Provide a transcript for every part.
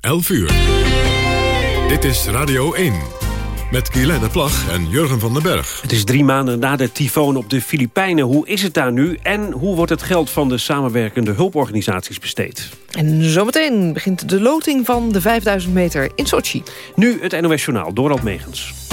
11 uur. Dit is Radio 1. Met Guylaine Plag en Jurgen van den Berg. Het is drie maanden na de tyfoon op de Filipijnen. Hoe is het daar nu en hoe wordt het geld van de samenwerkende hulporganisaties besteed? En zometeen begint de loting van de 5000 meter in Sochi. Nu het NOS Journaal, Dorald Megens.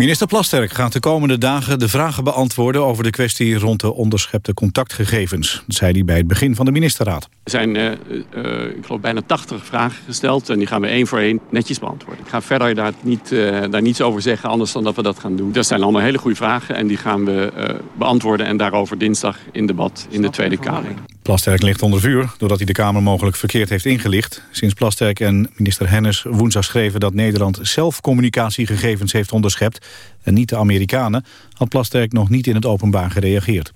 Minister Plasterk gaat de komende dagen de vragen beantwoorden... over de kwestie rond de onderschepte contactgegevens. Dat zei hij bij het begin van de ministerraad. Er zijn, uh, uh, ik geloof, bijna 80 vragen gesteld... en die gaan we één voor één netjes beantwoorden. Ik ga verder daar, niet, uh, daar niets over zeggen, anders dan dat we dat gaan doen. Dat zijn allemaal hele goede vragen en die gaan we beantwoorden... en daarover dinsdag in debat in de Tweede Kamer. Plasterk ligt onder vuur doordat hij de Kamer mogelijk verkeerd heeft ingelicht. Sinds Plasterk en minister Hennis woensdag schreven dat Nederland zelf communicatiegegevens heeft onderschept en niet de Amerikanen, had Plasterk nog niet in het openbaar gereageerd.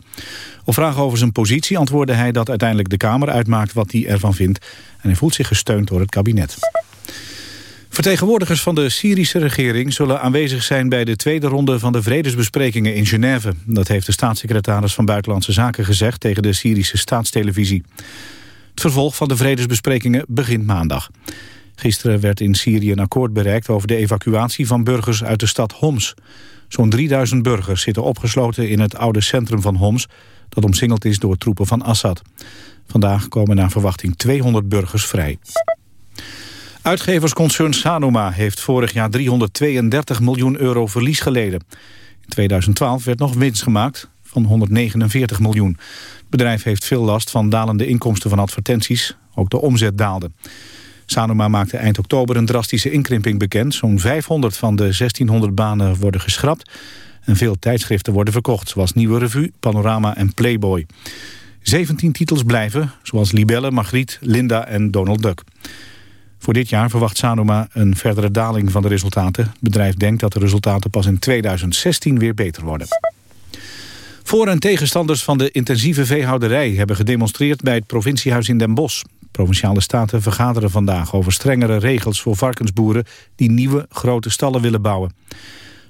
Op vragen over zijn positie antwoordde hij dat uiteindelijk de Kamer uitmaakt wat hij ervan vindt en hij voelt zich gesteund door het kabinet. Vertegenwoordigers van de Syrische regering zullen aanwezig zijn bij de tweede ronde van de vredesbesprekingen in Genève. Dat heeft de staatssecretaris van Buitenlandse Zaken gezegd tegen de Syrische staatstelevisie. Het vervolg van de vredesbesprekingen begint maandag. Gisteren werd in Syrië een akkoord bereikt over de evacuatie van burgers uit de stad Homs. Zo'n 3000 burgers zitten opgesloten in het oude centrum van Homs... dat omsingeld is door troepen van Assad. Vandaag komen naar verwachting 200 burgers vrij. Uitgeversconcern Sanoma heeft vorig jaar 332 miljoen euro verlies geleden. In 2012 werd nog winst gemaakt van 149 miljoen. Het bedrijf heeft veel last van dalende inkomsten van advertenties. Ook de omzet daalde. Sanoma maakte eind oktober een drastische inkrimping bekend. Zo'n 500 van de 1600 banen worden geschrapt... en veel tijdschriften worden verkocht... zoals Nieuwe Revue, Panorama en Playboy. 17 titels blijven, zoals Libelle, Margriet, Linda en Donald Duck. Voor dit jaar verwacht Sanoma een verdere daling van de resultaten. Het bedrijf denkt dat de resultaten pas in 2016 weer beter worden. Voor- en tegenstanders van de intensieve veehouderij hebben gedemonstreerd bij het provinciehuis in Den Bosch. Provinciale staten vergaderen vandaag over strengere regels voor varkensboeren die nieuwe grote stallen willen bouwen.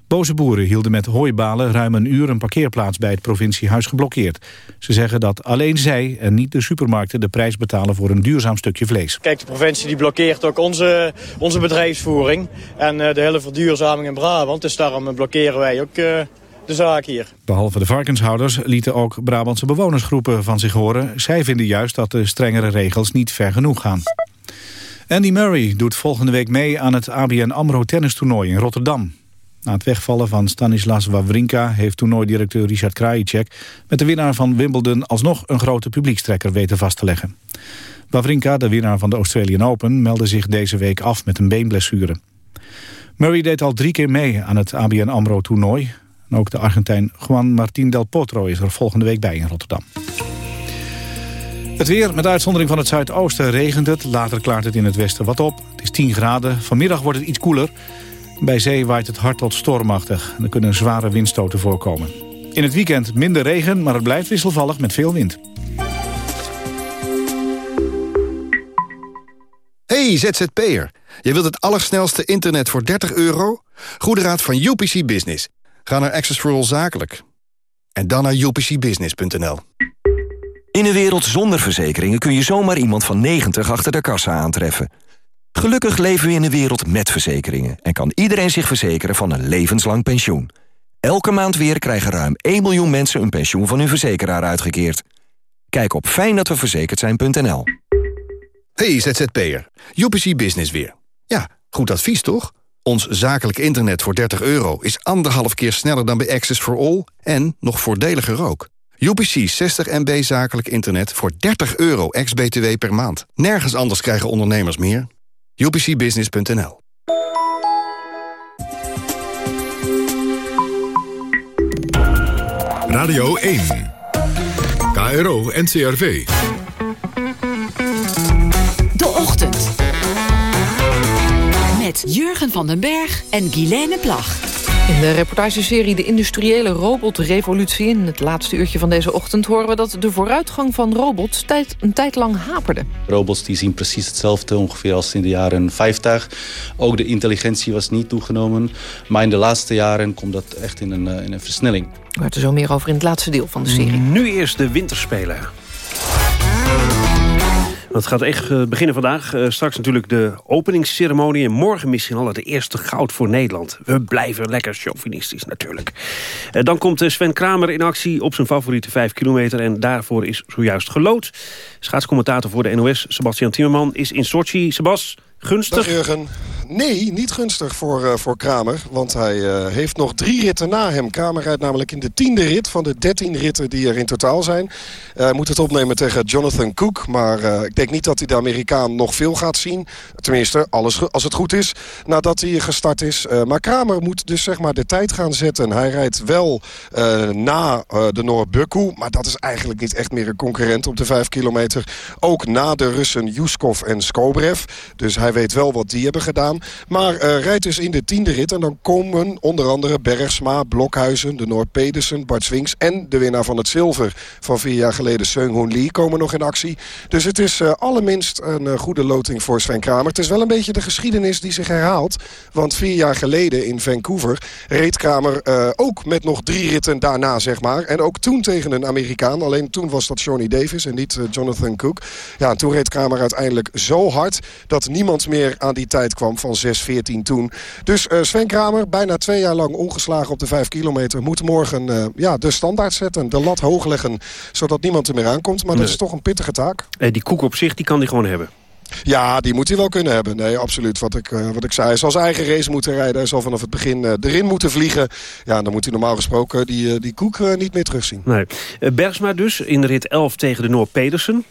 Boze boeren hielden met hooibalen ruim een uur een parkeerplaats bij het provinciehuis geblokkeerd. Ze zeggen dat alleen zij en niet de supermarkten de prijs betalen voor een duurzaam stukje vlees. Kijk, de provincie die blokkeert ook onze, onze bedrijfsvoering en uh, de hele verduurzaming in Brabant. Dus daarom blokkeren wij ook uh, de zaak hier. Behalve de varkenshouders lieten ook Brabantse bewonersgroepen van zich horen. Zij vinden juist dat de strengere regels niet ver genoeg gaan. Andy Murray doet volgende week mee aan het ABN AMRO tennistoernooi in Rotterdam. Na het wegvallen van Stanislas Wawrinka heeft toernooidirecteur Richard Krajicek met de winnaar van Wimbledon alsnog een grote publiekstrekker weten vast te leggen. Wawrinka, de winnaar van de Australian Open, meldde zich deze week af met een beenblessure. Murray deed al drie keer mee aan het ABN AMRO-toernooi. Ook de Argentijn Juan Martín del Potro is er volgende week bij in Rotterdam. Het weer, met uitzondering van het zuidoosten, regent het. Later klaart het in het westen wat op. Het is 10 graden. Vanmiddag wordt het iets koeler. Bij zee waait het hard tot stormachtig. Er kunnen zware windstoten voorkomen. In het weekend minder regen, maar het blijft wisselvallig met veel wind. Hey ZZP'er, je wilt het allersnelste internet voor 30 euro? Goede raad van UPC Business. Ga naar Access for All Zakelijk. En dan naar upcbusiness.nl. In een wereld zonder verzekeringen kun je zomaar iemand van 90 achter de kassa aantreffen. Gelukkig leven we in een wereld met verzekeringen... en kan iedereen zich verzekeren van een levenslang pensioen. Elke maand weer krijgen ruim 1 miljoen mensen... een pensioen van hun verzekeraar uitgekeerd. Kijk op fijndatweverzekerd Hey ZZP'er, UPC Business weer. Ja, goed advies toch? Ons zakelijk internet voor 30 euro is anderhalf keer sneller dan bij Access for All... en nog voordeliger ook. UPC 60 MB zakelijk internet voor 30 euro ex-BTW per maand. Nergens anders krijgen ondernemers meer upcbusiness.nl Radio 1 KRO NCRV De Ochtend. Met Jurgen van den Berg en Guilaine Plag. In de reportageserie De Industriële Robotrevolutie... in het laatste uurtje van deze ochtend horen we dat de vooruitgang van robots tijd, een tijd lang haperde. Robots die zien precies hetzelfde ongeveer als in de jaren 50. Ook de intelligentie was niet toegenomen. Maar in de laatste jaren komt dat echt in een, in een versnelling. We er zo meer over in het laatste deel van de serie. Nu eerst de winterspelen. Dat gaat echt uh, beginnen vandaag. Uh, straks natuurlijk de openingsceremonie. En morgen misschien al het eerste goud voor Nederland. We blijven lekker chauvinistisch natuurlijk. Uh, dan komt Sven Kramer in actie op zijn favoriete 5 kilometer. En daarvoor is zojuist gelood. Schaatscommentator voor de NOS, Sebastian Timmerman, is in Sochi. Sebas, gunstig? Nee, niet gunstig voor, uh, voor Kramer. Want hij uh, heeft nog drie ritten na hem. Kramer rijdt namelijk in de tiende rit van de dertien ritten die er in totaal zijn. Hij moet het opnemen tegen Jonathan Cook. Maar ik denk niet dat hij de Amerikaan nog veel gaat zien. Tenminste, alles, als het goed is, nadat hij gestart is. maar Kramer moet dus zeg maar de tijd gaan zetten. Hij rijdt wel na de Norbukku. Maar dat is eigenlijk niet echt meer een concurrent op de vijf kilometer. Ook na de Russen Yuskov en Skobrev. Dus hij weet wel wat die hebben gedaan. Maar uh, rijdt dus in de tiende rit. En dan komen onder andere Bergsma, Blokhuizen, de Noord Pedersen, Bart Swings... en de winnaar van het zilver van vier jaar geleden, Seung Hoon Lee, komen nog in actie. Dus het is uh, allerminst een uh, goede loting voor Sven Kramer. Het is wel een beetje de geschiedenis die zich herhaalt. Want vier jaar geleden in Vancouver reed Kramer ook met nog drie ritten daarna, zeg maar. En ook toen tegen een Amerikaan. Alleen toen was dat Johnny Davis en niet Jonathan Cook. Ja, en toen reed Kramer uiteindelijk zo hard... dat niemand meer aan die tijd kwam van 6-14 toen. Dus uh, Sven Kramer, bijna twee jaar lang ongeslagen op de 5 kilometer... moet morgen uh, ja, de standaard zetten, de lat hoog leggen... zodat niemand er meer aankomt. Maar dat is toch een pittige taak. Uh, die koek op zich, die kan hij gewoon hebben. Ja, die moet hij wel kunnen hebben. Nee, absoluut. Wat ik, uh, wat ik zei, hij zal zijn eigen race moeten rijden. Hij zal vanaf het begin uh, erin moeten vliegen. Ja, dan moet hij normaal gesproken die, uh, die koek niet meer terugzien. Nee. Bergsma dus in de rit 11 tegen de Noor Pedersen.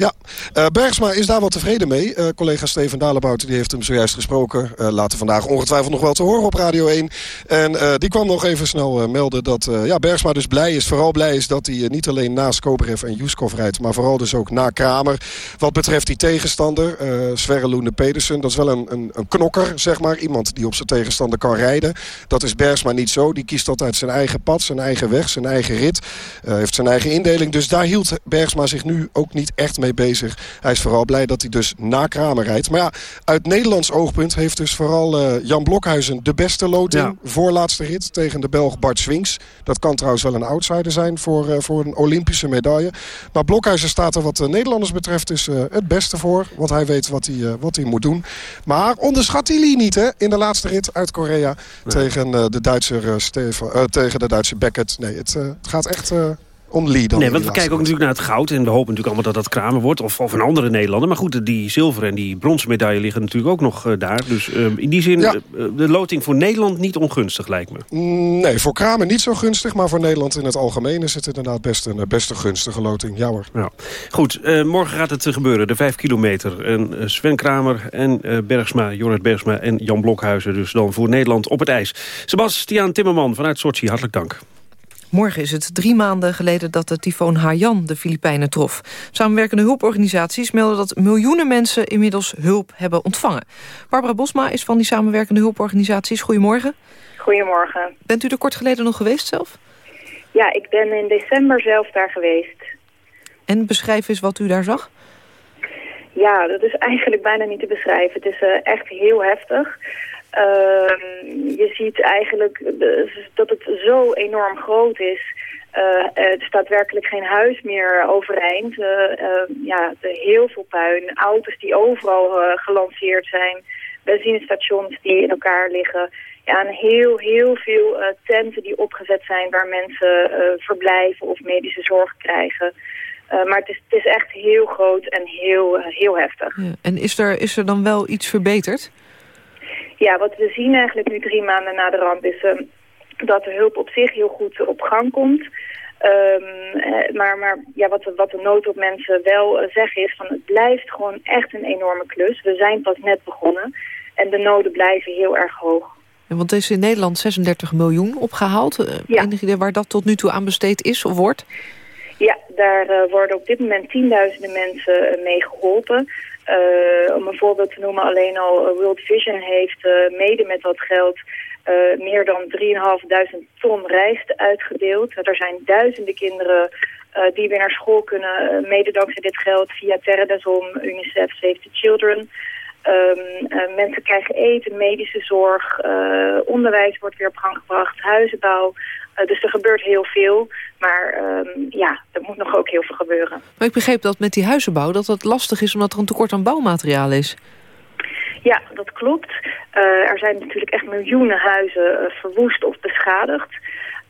Ja, uh, Bergsma is daar wel tevreden mee. Uh, collega Steven Dalebout die heeft hem zojuist gesproken. Uh, later vandaag ongetwijfeld nog wel te horen op Radio 1. En die kwam nog even snel melden dat ja, Bergsma dus blij is. Vooral blij is dat hij niet alleen na Skobrev en Juskov rijdt... maar vooral dus ook na Kramer. Wat betreft die tegenstander, Sverre Loene Pedersen... dat is wel een, een, een, knokker, zeg maar. Iemand die op zijn tegenstander kan rijden. Dat is Bergsma niet zo. Die kiest altijd zijn eigen pad, zijn eigen weg, zijn eigen rit. heeft zijn eigen indeling. Dus daar hield Bergsma zich nu ook niet echt mee bezig. Hij is vooral blij dat hij dus na Kramer rijdt. Maar ja, uit Nederlands oogpunt heeft dus vooral uh, Jan Blokhuizen de beste loting. Ja. Voorlaatste rit tegen de Belg Bart Swings. Dat kan trouwens wel een outsider zijn voor, uh, voor een Olympische medaille. Maar Blokhuizen staat er wat de Nederlanders betreft dus uh, het beste voor. Want hij weet wat hij, wat hij moet doen. Maar onderschat Lee niet hè, in de laatste rit uit Korea. Nee. Tegen, de Duitser, Steven, tegen de Duitse Beckett. Nee, het, het gaat echt Lee dan. Nee, want we kijken ook natuurlijk naar het goud. En we hopen natuurlijk allemaal dat dat Kramer wordt. Of, of een andere Nederlander. Maar goed, die zilver en die bronzen medaille liggen natuurlijk ook nog uh, daar. Dus uh, in die zin, ja. uh, de loting voor Nederland niet ongunstig lijkt me. Nee, voor Kramer niet zo gunstig. Maar voor Nederland in het algemeen is het inderdaad best een best een gunstige loting. Ja hoor. Ja. Goed, morgen gaat het gebeuren. De vijf kilometer. En Sven Kramer en Bergsma, Jorrit Bergsma en Jan Blokhuizen. Dus dan voor Nederland op het ijs. Sebastiaan Timmerman vanuit Sochi, hartelijk dank. Morgen is het drie maanden geleden dat de tyfoon Haiyan de Filipijnen trof. Samenwerkende hulporganisaties melden dat miljoenen mensen inmiddels hulp hebben ontvangen. Barbara Bosma is van die samenwerkende hulporganisaties. Goedemorgen. Goedemorgen. Bent u er kort geleden nog geweest zelf? Ja, ik ben in december zelf daar geweest. En beschrijf eens wat u daar zag. Ja, dat is eigenlijk bijna niet te beschrijven. Het is uh, echt heel heftig. Uh, je ziet eigenlijk dat het zo enorm groot is. Uh, er staat werkelijk geen huis meer overeind. Uh, ja, heel veel puin. Auto's die overal gelanceerd zijn. Benzinestations die in elkaar liggen. Ja, heel, heel veel tenten die opgezet zijn waar mensen verblijven of medische zorg krijgen. maar het is, het is echt heel groot en heel, heel heftig. En is er, is er dan wel iets verbeterd? Ja, wat we zien eigenlijk nu drie maanden na de ramp is uh, dat de hulp op zich heel goed op gang komt. Um, maar maar ja, wat, de, wat de noodhulpmensen wel uh, zeggen is van het blijft gewoon echt een enorme klus. We zijn pas net begonnen en de noden blijven heel erg hoog. En want er is in Nederland 36 miljoen opgehaald. Uh, ja. Enig idee waar dat tot nu toe aan besteed is of wordt? Ja, daar worden op dit moment tienduizenden mensen mee geholpen. Uh, om een voorbeeld te noemen, alleen al uh, World Vision heeft uh, mede met dat geld meer dan 3.500 ton rijst uitgedeeld. Er zijn duizenden kinderen die weer naar school kunnen, mede dankzij dit geld via Terra des UNICEF, Save the Children. Um, mensen krijgen eten, medische zorg, onderwijs wordt weer op gang gebracht, huizenbouw. Uh, dus er gebeurt heel veel. Maar um, ja, er moet nog ook heel veel gebeuren. Maar ik begreep dat met die huizenbouw dat het lastig is omdat er een tekort aan bouwmateriaal is. Ja, dat klopt. er zijn natuurlijk echt miljoenen huizen verwoest of beschadigd.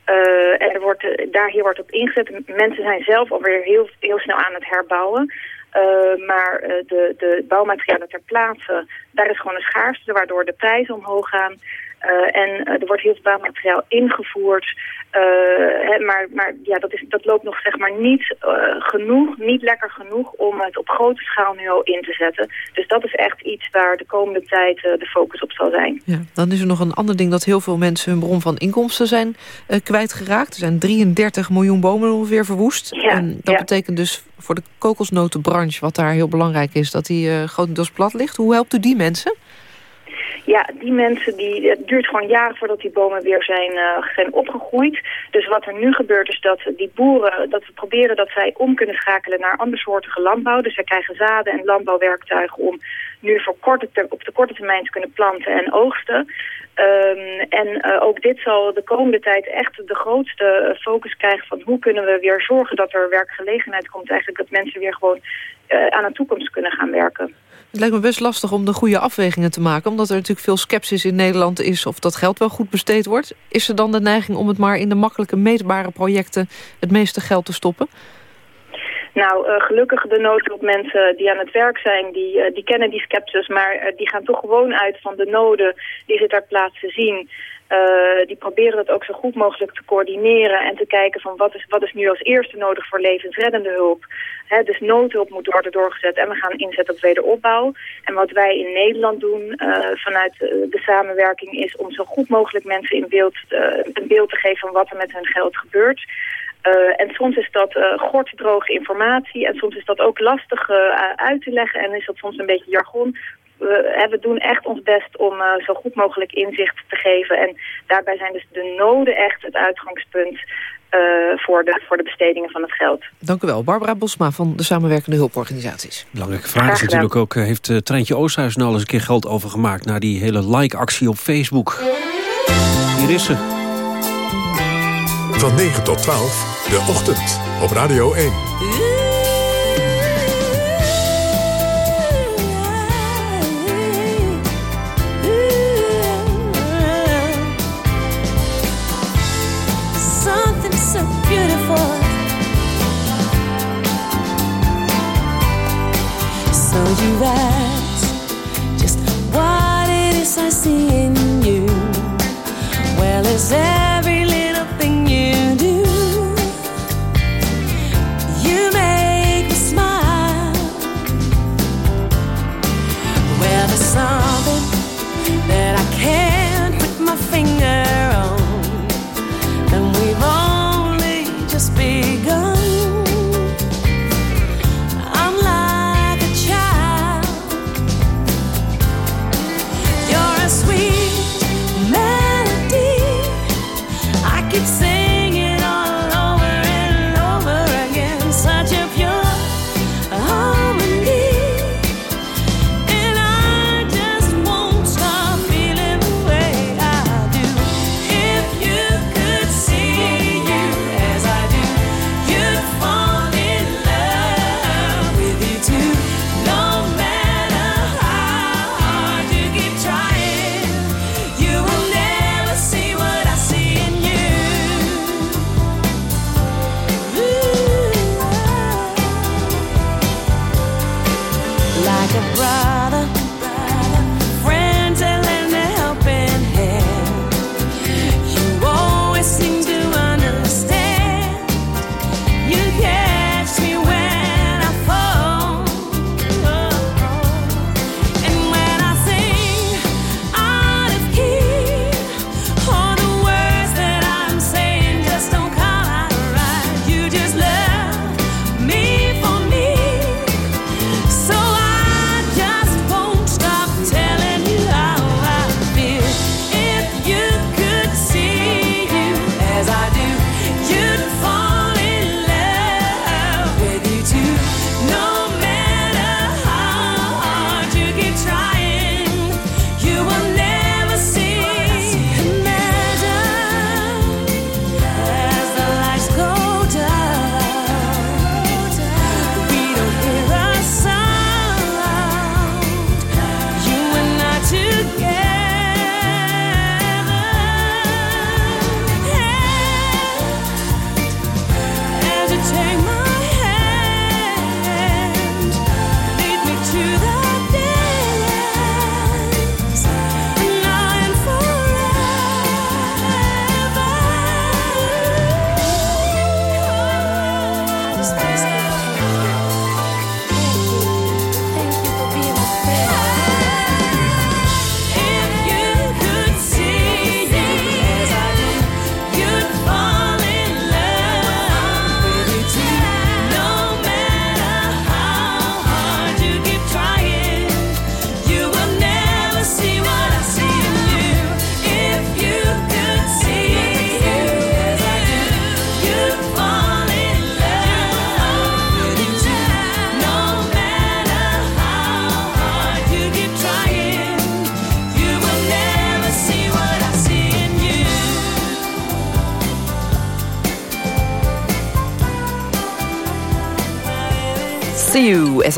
Uh, en er wordt, daar hier wordt op ingezet. Mensen zijn zelf alweer heel, heel snel aan het herbouwen. Uh, maar de, de bouwmaterialen ter plaatse, daar is gewoon een schaarste, waardoor de prijzen omhoog gaan. Uh, en er wordt heel veel bouwmateriaal ingevoerd. Hè, maar maar ja, dat, is, dat loopt nog zeg maar niet genoeg, niet lekker genoeg om het op grote schaal nu al in te zetten. Dus dat is echt iets waar de komende tijd de focus op zal zijn. Ja, dan is er nog een ander ding dat heel veel mensen hun bron van inkomsten zijn kwijtgeraakt. Er zijn 33 miljoen bomen ongeveer verwoest. Ja, en dat ja. betekent dus voor de kokosnotenbranche, wat daar heel belangrijk is, dat die uh, grotendeels plat ligt. Hoe helpt u die mensen? Ja, die mensen, die, het duurt gewoon jaren voordat die bomen weer zijn, uh, zijn opgegroeid. Dus wat er nu gebeurt is dat die boeren, dat we proberen dat zij om kunnen schakelen naar andersoortige landbouw. Dus zij krijgen zaden en landbouwwerktuigen om nu voor korte op de korte termijn te kunnen planten en oogsten. Um, en uh, ook dit zal de komende tijd echt de grootste focus krijgen van hoe kunnen we weer zorgen dat er werkgelegenheid komt. Eigenlijk dat mensen weer gewoon uh, aan een toekomst kunnen gaan werken. Het lijkt me best lastig om de goede afwegingen te maken... omdat er natuurlijk veel sceptisch in Nederland is... of dat geld wel goed besteed wordt. Is er dan de neiging om het maar in de makkelijke meetbare projecten... het meeste geld te stoppen? Nou, uh, gelukkig de noodhulpmensen die aan het werk zijn, die, uh, die kennen die sceptisch, maar uh, die gaan toch gewoon uit van de noden die ze ter plaatse zien. Die proberen het ook zo goed mogelijk te coördineren en te kijken van wat is, wat is nu als eerste nodig voor levensreddende hulp. Dus noodhulp moet worden doorgezet en we gaan inzetten op wederopbouw. En wat wij in Nederland doen vanuit de samenwerking is om zo goed mogelijk mensen in beeld, een beeld te geven van wat er met hun geld gebeurt. En soms is dat uh, gortdroge informatie en soms is dat ook lastig uit te leggen en is dat soms een beetje jargon. We, we doen echt ons best om zo goed mogelijk inzicht te geven en daarbij zijn dus de noden echt het uitgangspunt voor, de, voor de bestedingen van het geld. Dank u wel. Barbara Bosma van de Samenwerkende Hulporganisaties. Belangrijke vraag is natuurlijk ook, heeft Treintje Oosthuis nou eens een keer geld overgemaakt naar die hele like-actie op Facebook? Hier is ze. Van 9 tot 12, de ochtend op Radio 1. So you ask just what it is I see in you. Well, is every little thing you do. You make me smile. Well, there's something that I can't put my finger on. And we've only just begun.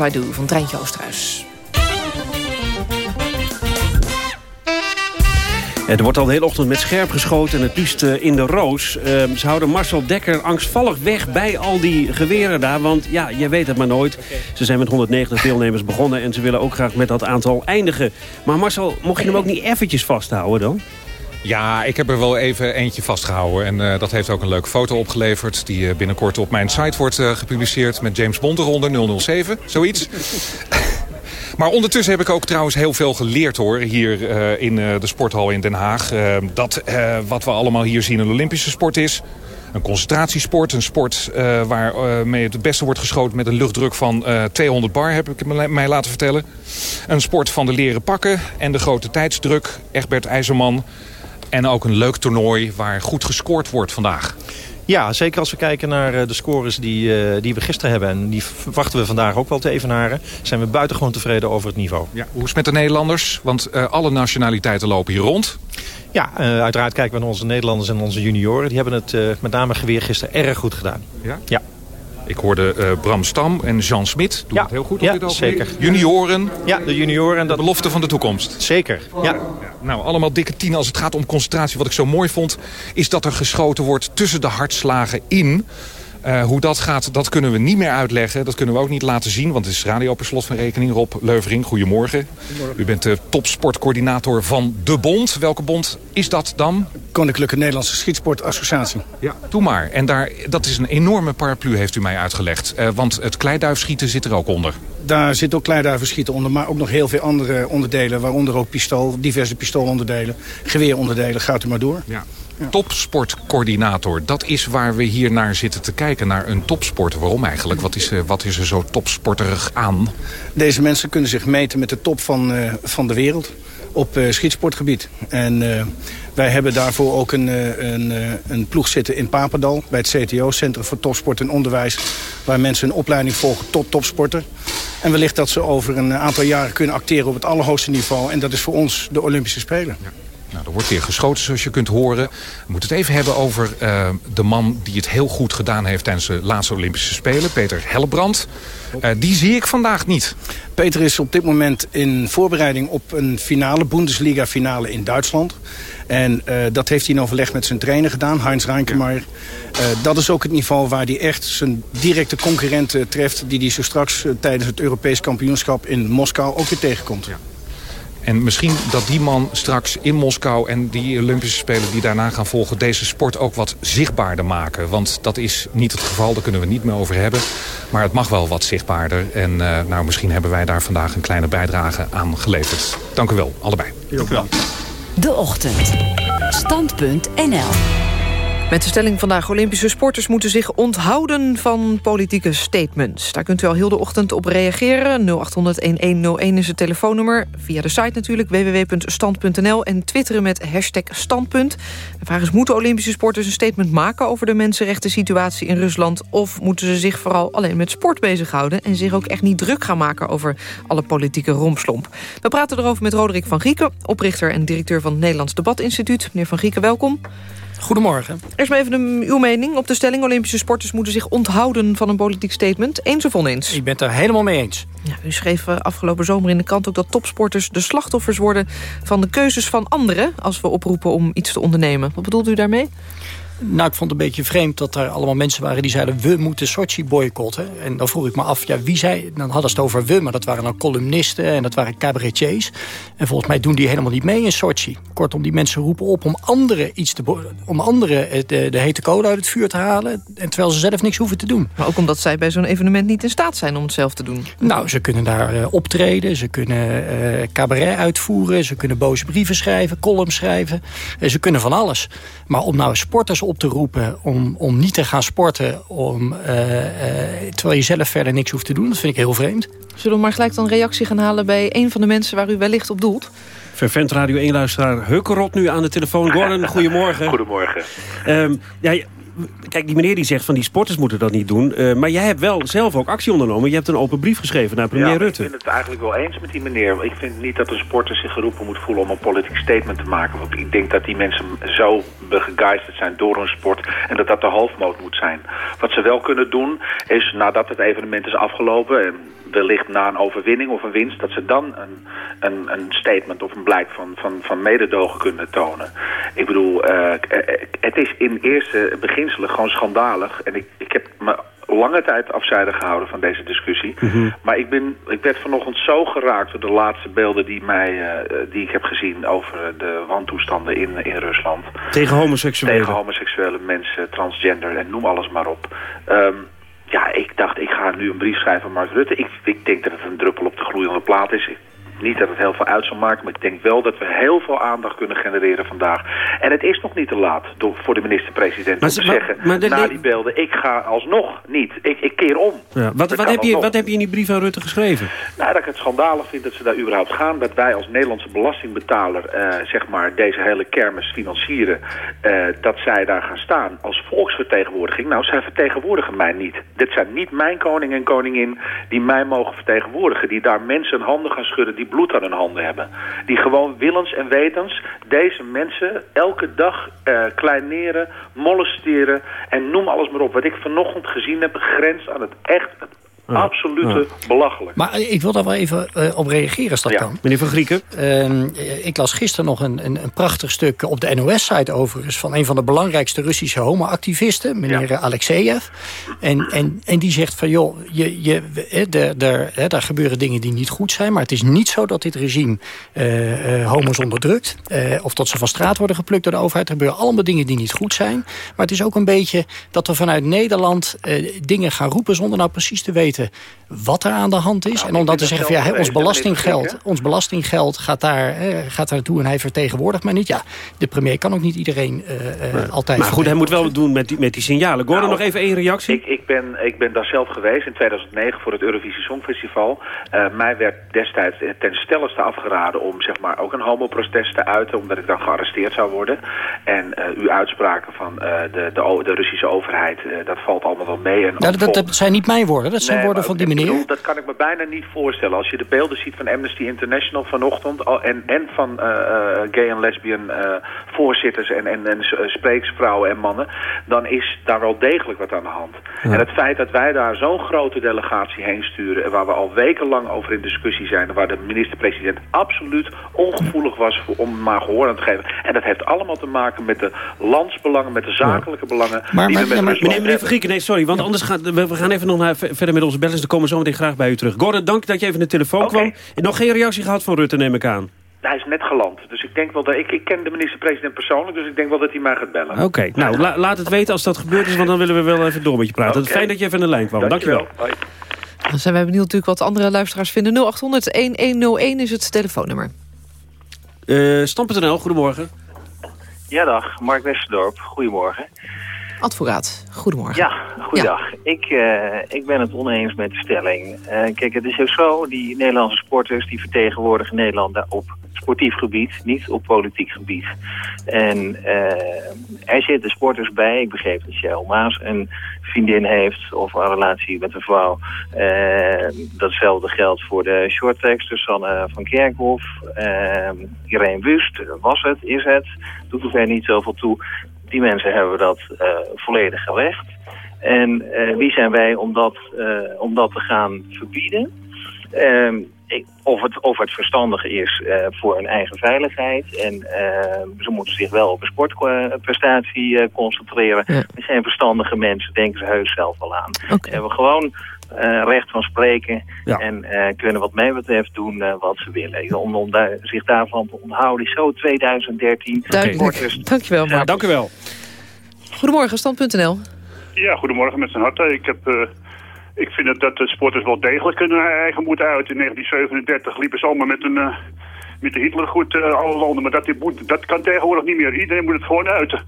As I Do van Treintje Oosterhuis. Er wordt al de hele ochtend met scherp geschoten en het liefst eh, in de roos. Uh, ze houden Marcel Dekker angstvallig weg bij al die geweren daar. Want ja, je weet het maar nooit. Ze zijn met 190 deelnemers begonnen en ze willen ook graag met dat aantal eindigen. Maar Marcel, mocht je hem ook niet eventjes vasthouden dan? Ja, ik heb er wel even eentje vastgehouden. En uh, dat heeft ook een leuke foto opgeleverd... die uh, binnenkort op mijn site wordt uh, gepubliceerd... met James Bond eronder, 007, zoiets. maar ondertussen heb ik ook trouwens heel veel geleerd hoor... hier in de sporthal in Den Haag. dat wat we allemaal hier zien een Olympische sport is... Een concentratiesport, een sport waarmee het beste wordt geschoten met een luchtdruk van uh, 200 bar, heb ik mij laten vertellen. Een sport van de leren pakken en de grote tijdsdruk, Egbert IJzerman. En ook een leuk toernooi waar goed gescoord wordt vandaag. Ja, zeker als we kijken naar uh, de scores die, uh, die we gisteren hebben... en die verwachten we vandaag ook wel te evenaren... zijn we buitengewoon tevreden over het niveau. Ja, hoe is het met de Nederlanders? Want uh, alle nationaliteiten lopen hier rond. Ja, uiteraard kijken we naar onze Nederlanders en onze junioren. Die hebben het met name geweer gisteren erg goed gedaan. Ja? Ja. Ik hoorde uh, Bram Stam en Jean Smit. Doen ja, het heel goed op ja, dit ogenblik. zeker. Junioren. Ja, de junioren. De belofte van de toekomst. Zeker, ja. Nou, allemaal dikke tien als het gaat om concentratie. Wat ik zo mooi vond, is dat er geschoten wordt tussen de hartslagen in. Uh, hoe dat gaat, dat kunnen we niet meer uitleggen. Dat kunnen we ook niet laten zien, want het is radio per slot van rekening. Rob Leuvering, goedemorgen. goedemorgen. U bent de topsportcoördinator van de bond. Welke bond is dat dan? Koninklijke Nederlandse Schietsportassociatie. Ja, doe maar. En daar, dat is een enorme paraplu, heeft u mij uitgelegd. Uh, want het kleiduifschieten zit er ook onder. Daar zit ook kleiduivenschieten onder, maar ook nog heel veel andere onderdelen. Waaronder ook pistool, diverse pistoolonderdelen, geweeronderdelen. Gaat u maar door. Ja. Ja. Topsportcoördinator, dat is waar we hier naar zitten te kijken, naar een topsport. Waarom eigenlijk? Wat is, uh, wat is er zo topsporterig aan? Deze mensen kunnen zich meten met de top van, uh, van de wereld op uh, schietsportgebied. En wij hebben daarvoor ook een, een, een ploeg zitten in Papendal... bij het CTO, Centrum voor Topsport en Onderwijs... waar mensen een opleiding volgen tot topsporter. En wellicht dat ze over een aantal jaren kunnen acteren op het allerhoogste niveau. En dat is voor ons de Olympische Spelen. Ja. Nou, er wordt weer geschoten, zoals je kunt horen. We moeten het even hebben over uh, de man die het heel goed gedaan heeft... tijdens de laatste Olympische Spelen, Peter Hellebrand. Uh, die zie ik vandaag niet. Peter is op dit moment in voorbereiding op een finale, Bundesliga-finale in Duitsland. En uh, dat heeft hij in overleg met zijn trainer gedaan, Heinz Reinkemeyer. dat is ook het niveau waar hij echt zijn directe concurrenten treft... die hij zo straks tijdens het Europees kampioenschap in Moskou ook weer tegenkomt. Ja. En misschien dat die man straks in Moskou en die Olympische Spelen die daarna gaan volgen... deze sport ook wat zichtbaarder maken. Want dat is niet het geval, daar kunnen we niet meer over hebben. Maar het mag wel wat zichtbaarder. En uh, nou, misschien hebben wij daar vandaag een kleine bijdrage aan geleverd. Dank u wel, allebei. Dank u wel. De Ochtend. Stand.nl met de stelling vandaag, Olympische sporters moeten zich onthouden van politieke statements. Daar kunt u al heel de ochtend op reageren. 0800-1101 is het telefoonnummer. Via de site natuurlijk, www.stand.nl. En twitteren met hashtag standpunt. De vraag is, moeten Olympische sporters een statement maken... over de mensenrechten situatie in Rusland? Of moeten ze zich vooral alleen met sport bezighouden... en zich ook echt niet druk gaan maken over alle politieke rompslomp? We praten erover met Roderick van Grieken... oprichter en directeur van het Nederlands Debatinstituut. Meneer van Grieken, welkom. Goedemorgen. Eerst maar even uw mening op de stelling... Olympische sporters moeten zich onthouden van een politiek statement. Eens of oneens? Ik ben het er helemaal mee eens. Ja, u schreef afgelopen zomer in de krant ook dat topsporters... de slachtoffers worden van de keuzes van anderen... als we oproepen om iets te ondernemen. Wat bedoelt u daarmee? Nou, ik vond het een beetje vreemd dat er allemaal mensen waren die zeiden... we moeten Sochi boycotten. En dan vroeg ik me af, ja, wie zei... dan hadden ze het over we, maar dat waren dan columnisten... en dat waren cabaretiers. En volgens mij doen die helemaal niet mee in Sochi. Kortom, die mensen roepen op om anderen, iets te om anderen de, de hete kolen uit het vuur te halen... en terwijl ze zelf niks hoeven te doen. Maar ook omdat zij bij zo'n evenement niet in staat zijn om het zelf te doen. Nou, ze kunnen daar uh, optreden, ze kunnen uh, cabaret uitvoeren... ze kunnen boze brieven schrijven, columns schrijven. Uh, ze kunnen van alles. Maar om nou sporters op te roepen om, om niet te gaan sporten... Om, uh, uh, terwijl je zelf verder niks hoeft te doen. Dat vind ik heel vreemd. Zullen we maar gelijk dan reactie gaan halen... bij een van de mensen waar u wellicht op doelt? Vervent Radio 1-luisteraar Hukkerot nu aan de telefoon. Gordon, goedemorgen. Goedemorgen. Um, ja, kijk, die meneer die zegt van die sporters moeten dat niet doen. eh, maar jij hebt wel zelf ook actie ondernomen. Je hebt een open brief geschreven naar premier ja, Rutte. Ik ben het eigenlijk wel eens met die meneer. Ik vind niet dat een sporter zich geroepen moet voelen om een politiek statement te maken. Want ik denk dat die mensen zo begeisterd zijn door hun sport en dat dat de hoofdmoot moet zijn. Wat ze wel kunnen doen is nadat het evenement is afgelopen... en wellicht na een overwinning of een winst... dat ze dan een, een, een statement of een blijk van, van, van mededogen kunnen tonen. Ik bedoel, eh, eh, het is in eerste beginselen gewoon schandalig. En ik, ik heb me lange tijd afzijdig gehouden van deze discussie. Maar ik, ben, ik werd vanochtend zo geraakt door de laatste beelden die, mij, eh, die ik heb gezien... over de wantoestanden in, in Rusland. Tegen homoseksuelen. Tegen homoseksuele mensen, transgender en noem alles maar op. Ehm, ja, ik dacht, ik ga nu een brief schrijven aan Mark Rutte. Ik, ik denk dat het een druppel op de gloeiende plaat is. Niet dat het heel veel uit zal maken, maar ik denk wel dat we heel veel aandacht kunnen genereren vandaag. En het is nog niet te laat door, voor de minister-president om te maar- zeggen, maar na die beelden, ik ga alsnog niet. Ik, ik keer om. Ja. Wat, wat, heb je, wat heb je in die brief aan Rutte geschreven? Nou, dat ik het schandalig vind dat ze daar überhaupt gaan. Dat wij als Nederlandse belastingbetaler, eh, zeg maar, deze hele kermis financieren. eh, dat zij daar gaan staan als volksvertegenwoordiging. Nou, zij vertegenwoordigen mij niet. Dit zijn niet mijn koning en koningin die mij mogen vertegenwoordigen. Die daar mensen handen gaan schudden, die bloed aan hun handen hebben. Die gewoon willens en wetens deze mensen elke dag eh, kleineren, molesteren en noem alles maar op. Wat ik vanochtend gezien heb, grenst aan het echt, het absolute belachelijk. Maar eh, ik wil daar wel even eh, op reageren als dat Ja. kan. Meneer Van Grieken? Ehm, eh, ik las gisteren nog een, een, een prachtig stuk op de NOS-site overigens... van een van de belangrijkste Russische homo-activisten, meneer Alexeyev. En, en, en die zegt van, joh, je, je, hè, daar gebeuren dingen die niet goed zijn... maar het is niet zo dat dit regime eh, eh, homo's onderdrukt... eh, of dat ze van straat worden geplukt door de overheid. Er gebeuren allemaal dingen die niet goed zijn. Maar het is ook een beetje dat we vanuit Nederland eh, dingen gaan roepen... zonder nou precies te weten wat er aan de hand is. en om dan te zeggen van ja, ons belastinggeld, ons belastinggeld gaat daar, eh, gaat daar naartoe en hij vertegenwoordigt mij niet. Ja, de premier kan ook niet iedereen eh, eh, altijd. Maar goed, hij moet wel wat doen met die, met die signalen. Gordon, Nou, nog even één reactie? Ik, ik, ben, ik ben daar zelf geweest in 2009 voor het Eurovisie Songfestival. Eh, mij werd destijds ten stelligste afgeraden om zeg maar, ook een homoprotest te uiten... omdat ik dan gearresteerd zou worden. En eh, uw uitspraken van eh, de, de, de Russische overheid, eh, dat valt allemaal wel mee. En Ja, dat, dat, dat zijn niet mijn woorden, dat zijn Maar van die meneer. bedoel, dat kan ik me bijna niet voorstellen. Als je de beelden ziet van Amnesty International vanochtend... en, en van eh, eh, gay en lesbian eh, voorzitters en, en, en spreeksvrouwen en mannen... dan is daar wel degelijk wat aan de hand. En het feit dat wij daar zo'n grote delegatie heen sturen... en waar we al wekenlang over in discussie zijn... waar de minister-president absoluut ongevoelig was voor, om maar gehoor aan te geven... en dat heeft allemaal te maken met de landsbelangen, met de zakelijke belangen... Maar, die maar, we met ja, maar- meneer, meneer. Grieken, nee, sorry, want anders gaan we, we gaan even nog naar, verder met onze bellers. Dan komen we zo meteen graag bij u terug. Gordon, dank dat je even in de telefoon kwam. En nog geen reactie gehad van Rutte, neem ik aan. Hij is net geland. Dus ik denk wel dat ik, ik ken de minister-president persoonlijk, dus ik denk wel dat hij mij gaat bellen. Oké, nou, la- laat het weten als dat gebeurd is, want dan willen we wel even door met je praten. Fijn dat je even aan de lijn kwam. Dankjewel. Dan zijn wij benieuwd natuurlijk wat andere luisteraars vinden. 0800-1101 is het telefoonnummer. Eh Stam.nl, goedemorgen. Ja, dag. Mark Westerdorp. Goedemorgen. Advocaat, goedemorgen. Ja, goeiedag. Ik, eh, ik ben het oneens met de stelling. Eh, kijk, het is ook zo, die Nederlandse sporters... die vertegenwoordigen Nederland op sportief gebied, niet op politiek gebied. En eh, er zitten sporters bij. Ik begreep dat Cheryl Maas een vriendin heeft... of een relatie met een vrouw. Eh, datzelfde geldt voor de shorttrackster Sanne van Kerkhoff. Eh, Irene Wust, was het, is het. Doet er verder niet zoveel toe. Die mensen hebben dat eh, volledig gelegd. En eh, wie zijn wij om dat, eh, om dat te gaan verbieden? Ehm, ik, of, het, of het verstandig is voor hun eigen veiligheid. En ze moeten zich wel op een sportprestatie concentreren. Ja. Er zijn verstandige mensen, denken ze heus zelf wel aan. Ze hebben gewoon recht van spreken. En eh, kunnen wat mij betreft doen eh, wat ze willen. Om, om daar, zich daarvan te onthouden is zo 2013. Duidelijk. Dankjewel, Mark. Dank u wel. Goedemorgen, stand.nl. Ja, goedemorgen met zijn harte. Ik, heb, eh, ik vind het dat de sporters wel degelijk hun eigen moed uit. In 1937 liepen ze allemaal met een... eh, met de Hitler goed eh, alle landen, maar dat, moet, dat kan tegenwoordig niet meer. Iedereen moet het gewoon uiten.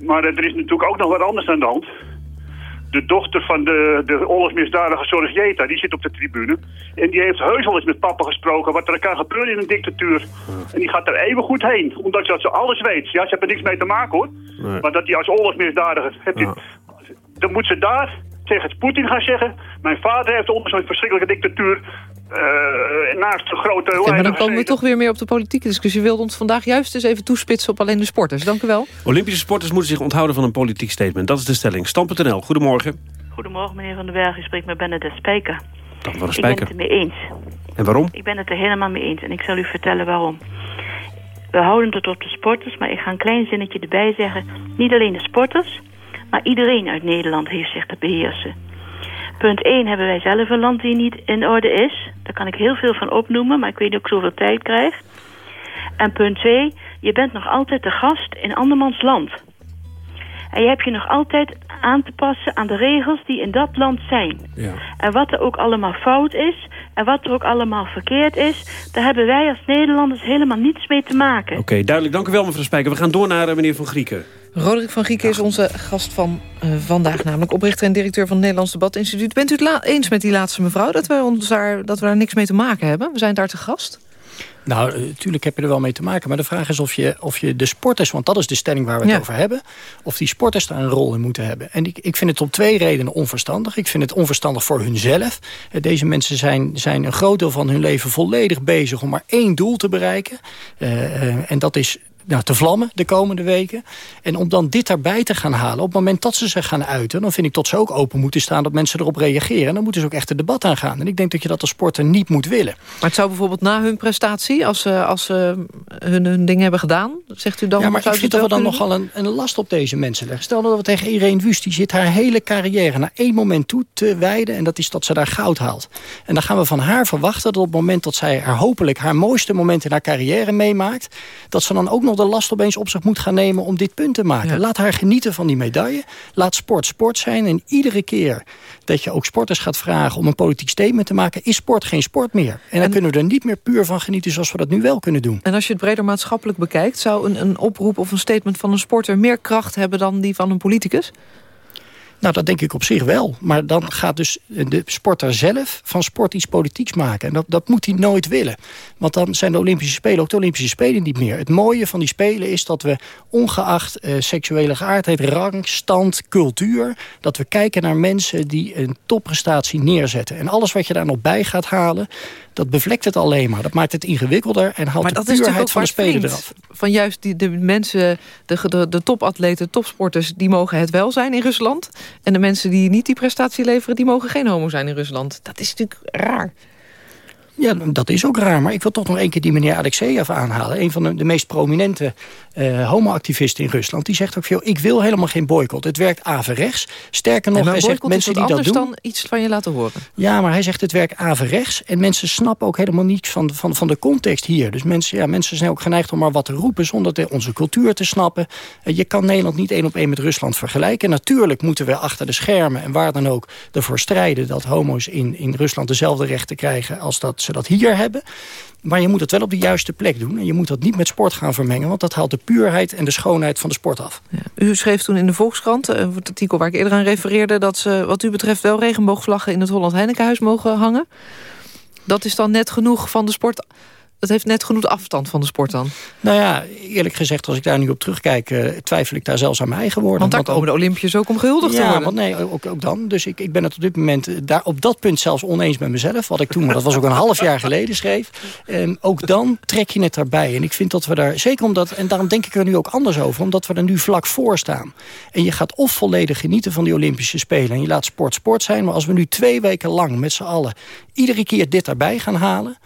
Maar eh, er is natuurlijk ook nog wat anders aan de hand. De dochter van de, de oorlogsmisdadige Sorgieta, die zit op de tribune. En die heeft heus al eens met papa gesproken wat er kan gebeuren in een dictatuur. En die gaat er even goed heen, omdat ze alles weet. Ja, ze hebben er niks mee te maken hoor. Maar dat die als oorlogsmisdadiger... Heb je, Dan moet ze daar tegen Poetin gaan zeggen... mijn vader heeft onder zo'n verschrikkelijke dictatuur... eh, naast de grote Ja, maar dan komen we toch weer meer op de politieke discussie. U wilde ons vandaag juist eens even toespitsen op alleen de sporters. Dank u wel. Olympische sporters moeten zich onthouden van een politiek statement. Dat is de stelling. Stam.nl, goedemorgen. Goedemorgen, meneer Van den Berg. U spreekt met Bernadette Spijker. Dag mevrouw Ik ben Spijker. het er mee eens. En waarom? Ik ben het er helemaal mee eens. En ik zal u vertellen waarom. We houden het op de sporters, maar ik ga een klein zinnetje erbij zeggen. Niet alleen de sporters, maar iedereen uit Nederland heeft zich te beheersen. Punt 1 hebben wij zelf een land die niet in orde is. Daar kan ik heel veel van opnoemen, maar ik weet niet of ik zoveel tijd krijg. En punt 2, je bent nog altijd de gast in andermans land. En je hebt je nog altijd aan te passen aan de regels die in dat land zijn. Ja. En wat er ook allemaal fout is en wat er ook allemaal verkeerd is... daar hebben wij als Nederlanders helemaal niets mee te maken. Oké, duidelijk. Dank u wel mevrouw Spijker. We gaan door naar eh, meneer Van Grieken. Roderick van Grieken is onze gast van eh, vandaag. Namelijk oprichter en directeur van het Nederlands Debatinstituut. Bent u het eens met die laatste mevrouw? Dat we, ons daar, dat we daar niks mee te maken hebben? We zijn daar te gast. Nou, natuurlijk heb je er wel mee te maken. Maar de vraag is of je, of je de sporters, want dat is de stelling waar we het Ja. over hebben... of die sporters daar een rol in moeten hebben. En ik, ik vind het om twee redenen onverstandig. Ik vind het onverstandig voor hunzelf. Eh, Deze mensen zijn, zijn een groot deel van hun leven volledig bezig... om maar één doel te bereiken. Eh, eh, en dat is nou, te vlammen de komende weken. En om dan dit daarbij te gaan halen, op het moment dat ze zich gaan uiten... dan vind ik dat ze ook open moeten staan dat mensen erop reageren. En dan moeten ze ook echt het debat aangaan. En ik denk dat je dat als sporter niet moet willen. Maar het zou bijvoorbeeld na hun prestatie, als ze, als ze hun, hun ding hebben gedaan... zegt u dan... Ja, maar zou ik vind dat we dan nogal een, een last op deze mensen leggen. Stel dat we tegen Irene Wust, die zit haar hele carrière... naar één moment toe te wijden en dat is dat ze daar goud haalt. En dan gaan we van haar verwachten dat op het moment dat zij... haar hopelijk haar mooiste moment in haar carrière meemaakt... dat ze dan ook nog de last opeens op zich moet gaan nemen om dit punt te maken. Laat haar genieten van die medaille. Laat sport sport zijn. En iedere keer dat je ook sporters gaat vragen om een politiek statement te maken... is sport geen sport meer. En dan kunnen we er niet meer puur van genieten zoals we dat nu wel kunnen doen. En als je het breder maatschappelijk bekijkt... zou een, een oproep of een statement van een sporter meer kracht hebben... dan die van een politicus? Nou, dat denk ik op zich wel. Maar dan gaat dus de sporter zelf van sport iets politieks maken. En dat, dat moet hij nooit willen. Want dan zijn de Olympische Spelen ook de Olympische Spelen niet meer. Het mooie van die Spelen is dat we ongeacht eh, seksuele geaardheid, rang, stand, cultuur... dat we kijken naar mensen die een topprestatie neerzetten. En alles wat je daar nog bij gaat halen, dat bevlekt het alleen maar. Dat maakt het ingewikkelder en haalt Maar de puurheid van de het eraf. Van juist die, de mensen, de, de, de topatleten, topsporters... die mogen het wel zijn in Rusland. En de mensen die niet die prestatie leveren... die mogen geen homo zijn in Rusland. Dat is natuurlijk raar. Ja, dat is ook raar. Maar ik wil toch nog één keer die meneer Alexeyev aanhalen. Een van de, de meest prominente eh homoactivisten in Rusland. Die zegt ook, joh, ik wil helemaal geen boycott. Het werkt averechts. Sterker nog, hij zegt mensen die dat anders doen... dan iets van je laten horen. Ja, maar hij zegt het werkt averechts. En mensen snappen ook helemaal niets van, van, van de context hier. Dus mensen, ja, mensen zijn ook geneigd om maar wat te roepen... zonder de, onze cultuur te snappen. Eh, je kan Nederland niet één op één met Rusland vergelijken. Natuurlijk moeten we achter de schermen en waar dan ook ervoor strijden... dat homo's in, in Rusland dezelfde rechten krijgen als dat ze dat hier hebben. Maar je moet het wel op de juiste plek doen. En je moet dat niet met sport gaan vermengen. Want dat haalt de puurheid en de schoonheid van de sport af. U schreef toen in de Volkskrant, eh, het artikel waar ik eerder aan refereerde... dat ze wat u betreft wel regenboogvlaggen in het Holland Heinekenhuis mogen hangen. Dat is dan net genoeg van de sport... Het heeft net genoeg afstand van de sport dan. Nou ja, eerlijk gezegd, als ik daar nu op terugkijk... eh, twijfel ik daar zelfs aan mijn eigen woorden. Want daar komen de Olympiërs ook om gehuldigd te ja, worden. want nee, ook, ook dan. Dus ik, ik ben het op dit moment eh, daar op dat punt zelfs oneens met mezelf. Wat ik toen, maar dat was ook een half jaar geleden, schreef. En ook dan trek je het daarbij. En ik vind dat we daar, zeker omdat, en daarom denk ik er nu ook anders over... omdat we er nu vlak voor staan. En je gaat of volledig genieten van die Olympische Spelen... en je laat sport sport zijn. Maar als we nu twee weken lang met z'n allen... iedere keer dit daarbij gaan halen...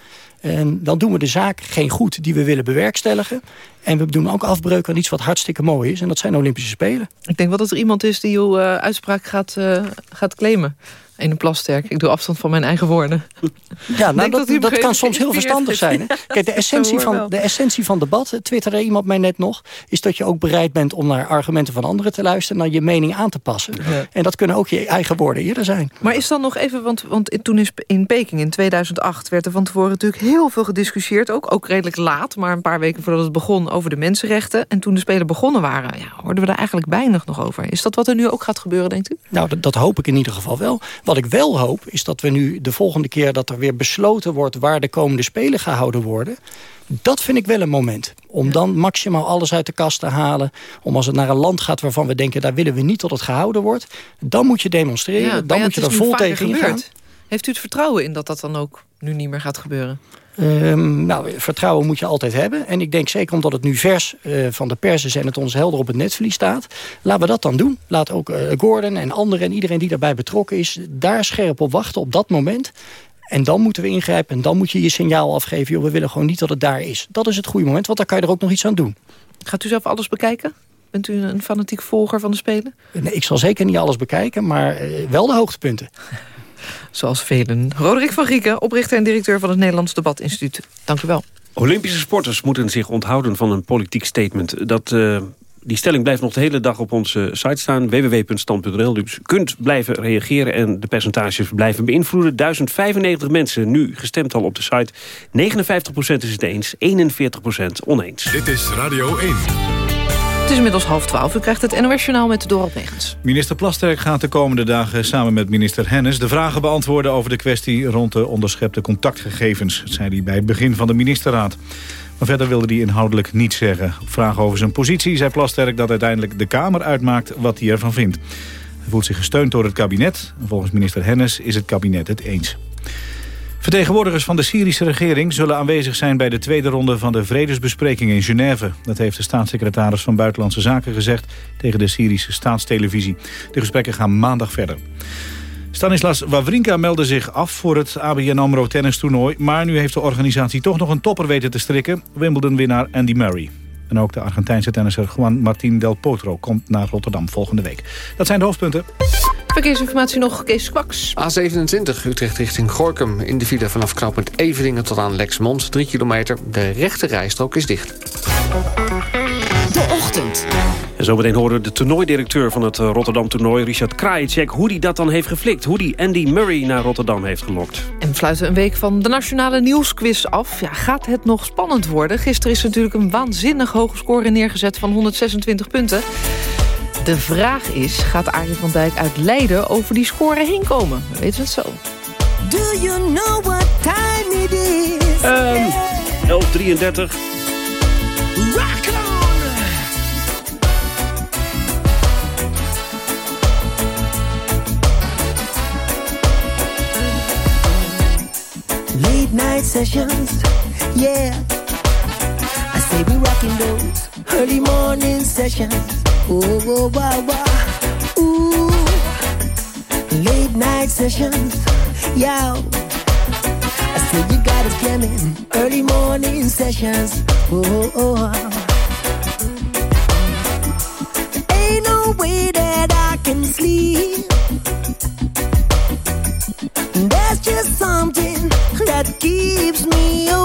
En dan doen we de zaak geen goed die we willen bewerkstelligen. En we doen ook afbreuk aan iets wat hartstikke mooi is. En dat zijn de Olympische Spelen. Ik denk wel dat er iemand is die uw eh, uitspraak gaat, eh, gaat claimen. Ene Plasterk, ik doe afstand van mijn eigen woorden. Ja, nou, dat, kan soms heel verstandig zijn. hè. Kijk, de essentie, van, de essentie van debat, eh, twitterde iemand mij net nog... is dat je ook bereid bent om naar argumenten van anderen te luisteren... en dan je mening aan te passen. En dat kunnen ook je eigen woorden eerder zijn. Maar is dan nog even, want, want in- toen is in Peking in 2008... werd er van tevoren natuurlijk heel veel gediscussieerd. Ook, ook redelijk laat, maar een paar weken voordat het begon... over de mensenrechten. En toen de Spelen begonnen waren... Ja, hoorden we daar eigenlijk weinig nog over. Is dat wat er nu ook gaat gebeuren, denkt u? Nou, dat, dat hoop ik in ieder geval wel. Wat ik wel hoop, is dat we nu de volgende keer... dat er weer besloten wordt waar de komende Spelen gehouden worden... Dat vind ik wel een moment. Om dan maximaal alles uit de kast te halen. Om als het naar een land gaat waarvan we denken... daar willen we niet dat het gehouden wordt. Dan moet je demonstreren. dan ja, moet je er vol tegen gebeurd. Heeft u het vertrouwen in dat dat dan ook nu niet meer gaat gebeuren? Ehm, nou, vertrouwen moet je altijd hebben. En ik denk zeker omdat het nu vers eh, van de pers is... en het ons helder op het netvlies staat. Laten we dat dan doen. Laat ook eh, Gordon en anderen en iedereen die daarbij betrokken is... daar scherp op wachten op dat moment. En dan moeten we ingrijpen en dan moet je je signaal afgeven... Joh, we willen gewoon niet dat het daar is. Dat is het goede moment, want dan kan je er ook nog iets aan doen. Gaat u zelf alles bekijken? Bent u een fanatiek volger van de Spelen? Nee, ik zal zeker niet alles bekijken, maar eh, wel de hoogtepunten. Zoals velen. Roderick van Grieken, oprichter en directeur van het Nederlands Debatinstituut. Dank u wel. Olympische sporters moeten zich onthouden van een politiek statement. Dat, eh, die stelling blijft nog de hele dag op onze site staan. www.stand.nl. U kunt blijven reageren en de percentages blijven beïnvloeden. 1095 mensen nu gestemd al op de site. 59% is het eens, 41% oneens. Dit is Radio 1. Het is inmiddels half twaalf. U krijgt het NOS-journaal met Dorot Megens. Minister Plasterk gaat de komende dagen samen met minister Hennis... de vragen beantwoorden over de kwestie rond de onderschepte contactgegevens. Dat zei hij bij het begin van de ministerraad. Maar verder wilde hij inhoudelijk niets zeggen. Op vragen over zijn positie zei Plasterk dat uiteindelijk de Kamer uitmaakt wat hij ervan vindt. Hij voelt zich gesteund door het kabinet. En volgens minister Hennis is het kabinet het eens. Vertegenwoordigers van de Syrische regering zullen aanwezig zijn bij de tweede ronde van de vredesbesprekingen in Genève. Dat heeft de staatssecretaris van Buitenlandse Zaken gezegd tegen de Syrische staatstelevisie. De gesprekken gaan maandag verder. Stanislas Wawrinka meldde zich af voor het ABN AMRO tennistoernooi... maar nu heeft de organisatie toch nog een topper weten te strikken... Wimbledon-winnaar Andy Murray. En ook de Argentijnse tennisser Juan Martín del Potro komt naar Rotterdam volgende week. Dat zijn de hoofdpunten. Verkeersinformatie nog, Kees Kwaks. A27 Utrecht richting Gorkum. In de file vanaf knooppunt Eveningen tot aan Lexmond. 3 kilometer. De rechte rijstrook is dicht. De ochtend. En zometeen horen we de toernooidirecteur van het eh, Rotterdam-toernooi... Richard Krajicek, hoe hij dat dan heeft geflikt. Hoe hij Andy Murray naar Rotterdam heeft gelokt. En we fluiten een week van de Nationale Nieuwsquiz af. Ja, gaat het nog spannend worden? Gisteren is natuurlijk een waanzinnig hoge score neergezet van 126 punten. De vraag is, gaat Arie van Dijk uit Leiden over die score heen komen? We weten het zo. Do you know what time it is? Ehm 11.33. Rock on! Late night sessions, yeah. I say we rocking those early morning sessions. Oh, oh, wow, wow. Ooh, late night sessions, yeah. I say you got us jamming early morning sessions. Oh, oh, oh. Ain't no way that I can sleep. There's just something that keeps me awake.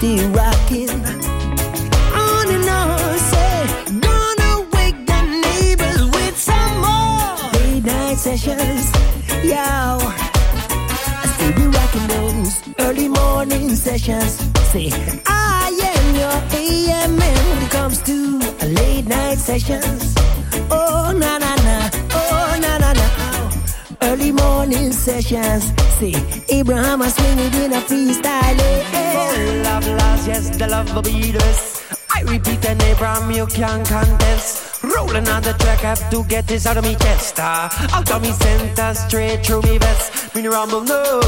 Still rocking. On and on, say, gonna wake the neighbors with some more late night sessions. I say we rocking those early morning sessions. Say, I am your AM when it comes to late night sessions. Oh, na na na, oh, na na na. Early morning sessions. See, Abraham was swinging in a freestyle. eh. Full of loves, yes, the love will be this. I repeat, and Abraham, you can't contest. Rolling on the track, have to get this out of me chest. Uh. Out of me center, straight through me vest. Me rumble, no.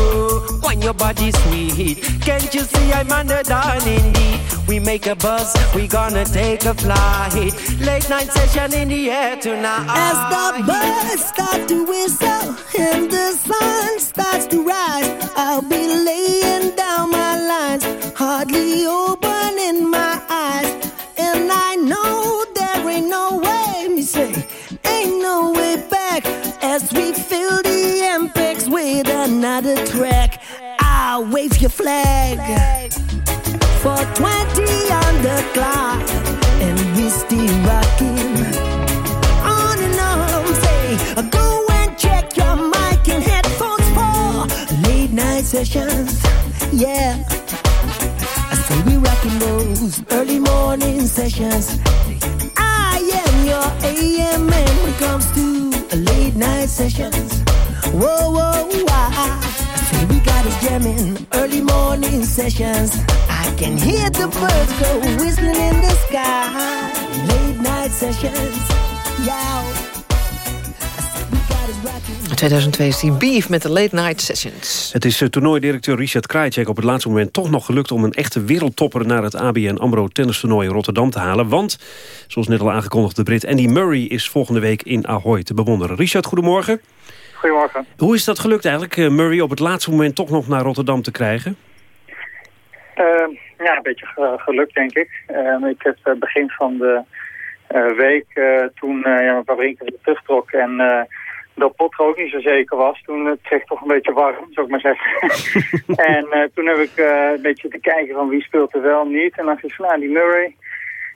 When your body sweet. Can't you see I'm under down indeed? We make a buzz, we gonna take a flight. Late night session in the air tonight. As the birds start to whistle and the sun starts to rise, I'll be laying down my lines, hardly opening my eyes. And I know another track. I'll wave your flag for 20 on the clock, and we still rocking on and on. Say, go and check your mic and headphones for late night sessions. Yeah, I say we rocking those early morning sessions. I am your AM man when it comes to late night sessions. Whoa, whoa, why? We got us jamming early morning sessions. I can hear the birds go whistling in the sky. Late night sessions, yeah. In 2002 is die beef met de Late Night Sessions. Het is uh, toernooidirecteur Richard Krajicek op het laatste moment toch nog gelukt... om een echte wereldtopper naar het ABN AMRO tennistoernooi in Rotterdam te halen. Want, zoals net al aangekondigd, de Brit Andy Murray is volgende week in Ahoy te bewonderen. Richard, goedemorgen. Goedemorgen. Hoe is dat gelukt eigenlijk, uh, Murray op het laatste moment toch nog naar Rotterdam te krijgen? Uh, ja, een beetje ge gelukt, denk ik. ik heb begin van de week, toen ja, Wawrinka zich terugtrok... en dat Potter ook niet zo zeker was. Toen het kreeg toch een beetje warm, zou ik maar zeggen. en uh, toen heb ik uh, een beetje te kijken van wie speelt er wel niet. En dan ik van, nou, die Murray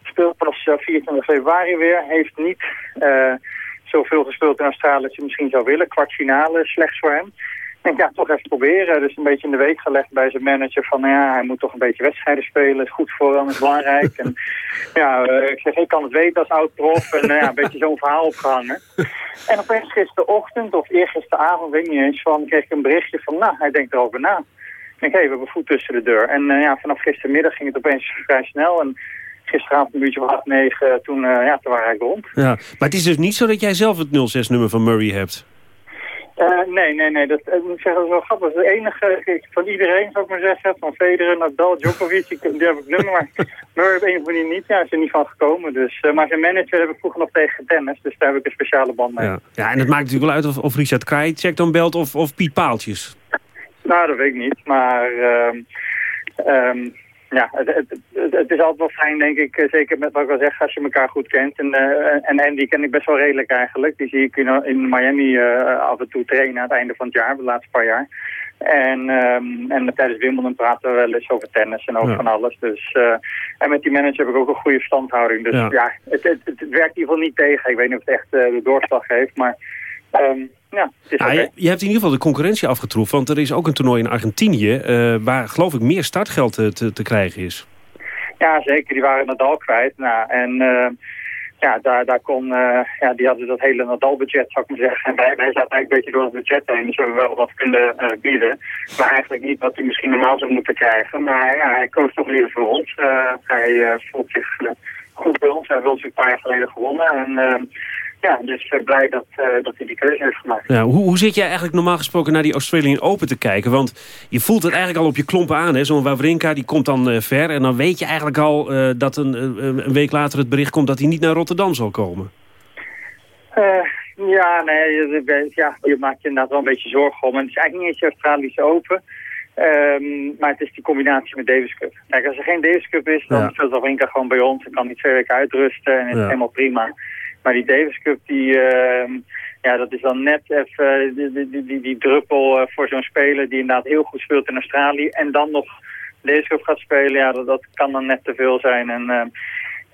speelt pas uh, 24 februari weer. Heeft niet zoveel gespeeld in Australië als je misschien zou willen. Kwartfinale, slechts voor hem. Ik ja, toch even proberen. Dus een beetje in de week gelegd bij zijn manager van, nou ja, hij moet toch een beetje wedstrijden spelen. Is goed voor hem, is belangrijk. En ja, uh, ik zeg, ik kan het weten als oud-prof. En uh, ja, een beetje zo'n verhaal opgehangen. En opeens gisterochtend of eergisteravond, weet ik niet eens, van, kreeg ik een berichtje van, nou, hij denkt erover na. Ik denk, hé, we hebben voet tussen de deur. En uh, ja, vanaf gistermiddag ging het opeens vrij snel. En gisteravond een beetje half negen, toen, ja, toen waren hij rond. Ja, maar het is dus niet zo dat jij zelf het 06-nummer van Murray hebt? Uh, nee, nee, nee. Dat, ik moet zeggen, dat is wel grappig. Dat is de enige van iedereen, zou ik maar zeggen. Van Federer, Nadal, Djokovic, die, die heb ik nummer. Maar Murray heb een van die niet. Ja, is er niet van gekomen. Dus, uh, maar zijn manager heb ik vroeger nog tegen tennis. Dus daar heb ik een speciale band mee. Ja, ja en het maakt natuurlijk wel uit of, of Richard Krajicek dan belt of, of Piet Paaltjes. Nou, dat weet ik niet. Maar... Um, ja, het, het, het, is altijd wel fijn, denk ik, zeker met wat ik al zeg, als je elkaar goed kent. En, uh, en Andy ken ik best wel redelijk eigenlijk. Die zie ik in, in Miami uh, af en toe trainen aan het einde van het jaar, de laatste paar jaar. En, um, en tijdens Wimbledon praten we wel eens over tennis en over ja. van alles. Dus, uh, en met die manager heb ik ook een goede verstandhouding. Dus ja, ja het, het, het, werkt in ieder geval niet tegen. Ik weet niet of het echt de doorslag heeft, maar... Um, ja, ah, je, je, hebt in ieder geval de concurrentie afgetroefd. Want er is ook een toernooi in Argentinië... Uh, waar geloof ik meer startgeld te, te, krijgen is. Ja, zeker. Die waren Nadal kwijt. Nou, en uh, ja, daar, daar kon... Uh, ja, die hadden dat hele Nadal-budget, zou ik maar zeggen. En wij, wij zaten eigenlijk een beetje door het budget heen. Dus we hebben wel wat kunnen bieden. Maar eigenlijk niet wat hij misschien normaal zou moeten krijgen. Maar ja, hij koos toch liever voor ons. hij voelt zich goed bij ons. Hij heeft ons een paar jaar geleden gewonnen. En ja, dus uh, blij dat, uh, dat hij die keuze heeft gemaakt. Ja, hoe, hoe zit jij eigenlijk normaal gesproken naar die Australian Open te kijken? Want je voelt het eigenlijk al op je klompen aan. Zo'n Wawrinka die komt dan uh, ver. En dan weet je eigenlijk al dat een, een week later het bericht komt... dat hij niet naar Rotterdam zal komen. ja, nee, je, ja, je maakt je inderdaad wel een beetje zorgen om. En het is eigenlijk niet eens de Australische Open... Um, maar het is die combinatie met Davis Cup. Kijk, als er geen Davis Cup is, dan ja. speelt Wawrinka gewoon bij ons. Dan kan hij twee weken uitrusten en is ja. helemaal prima. Maar die Davis Cup, die, uh, ja, dat is dan net even die, die, die, die druppel uh, voor zo'n speler die inderdaad heel goed speelt in Australië. En dan nog Davis Cup gaat spelen, ja, dat, dat kan dan net te veel zijn. En uh,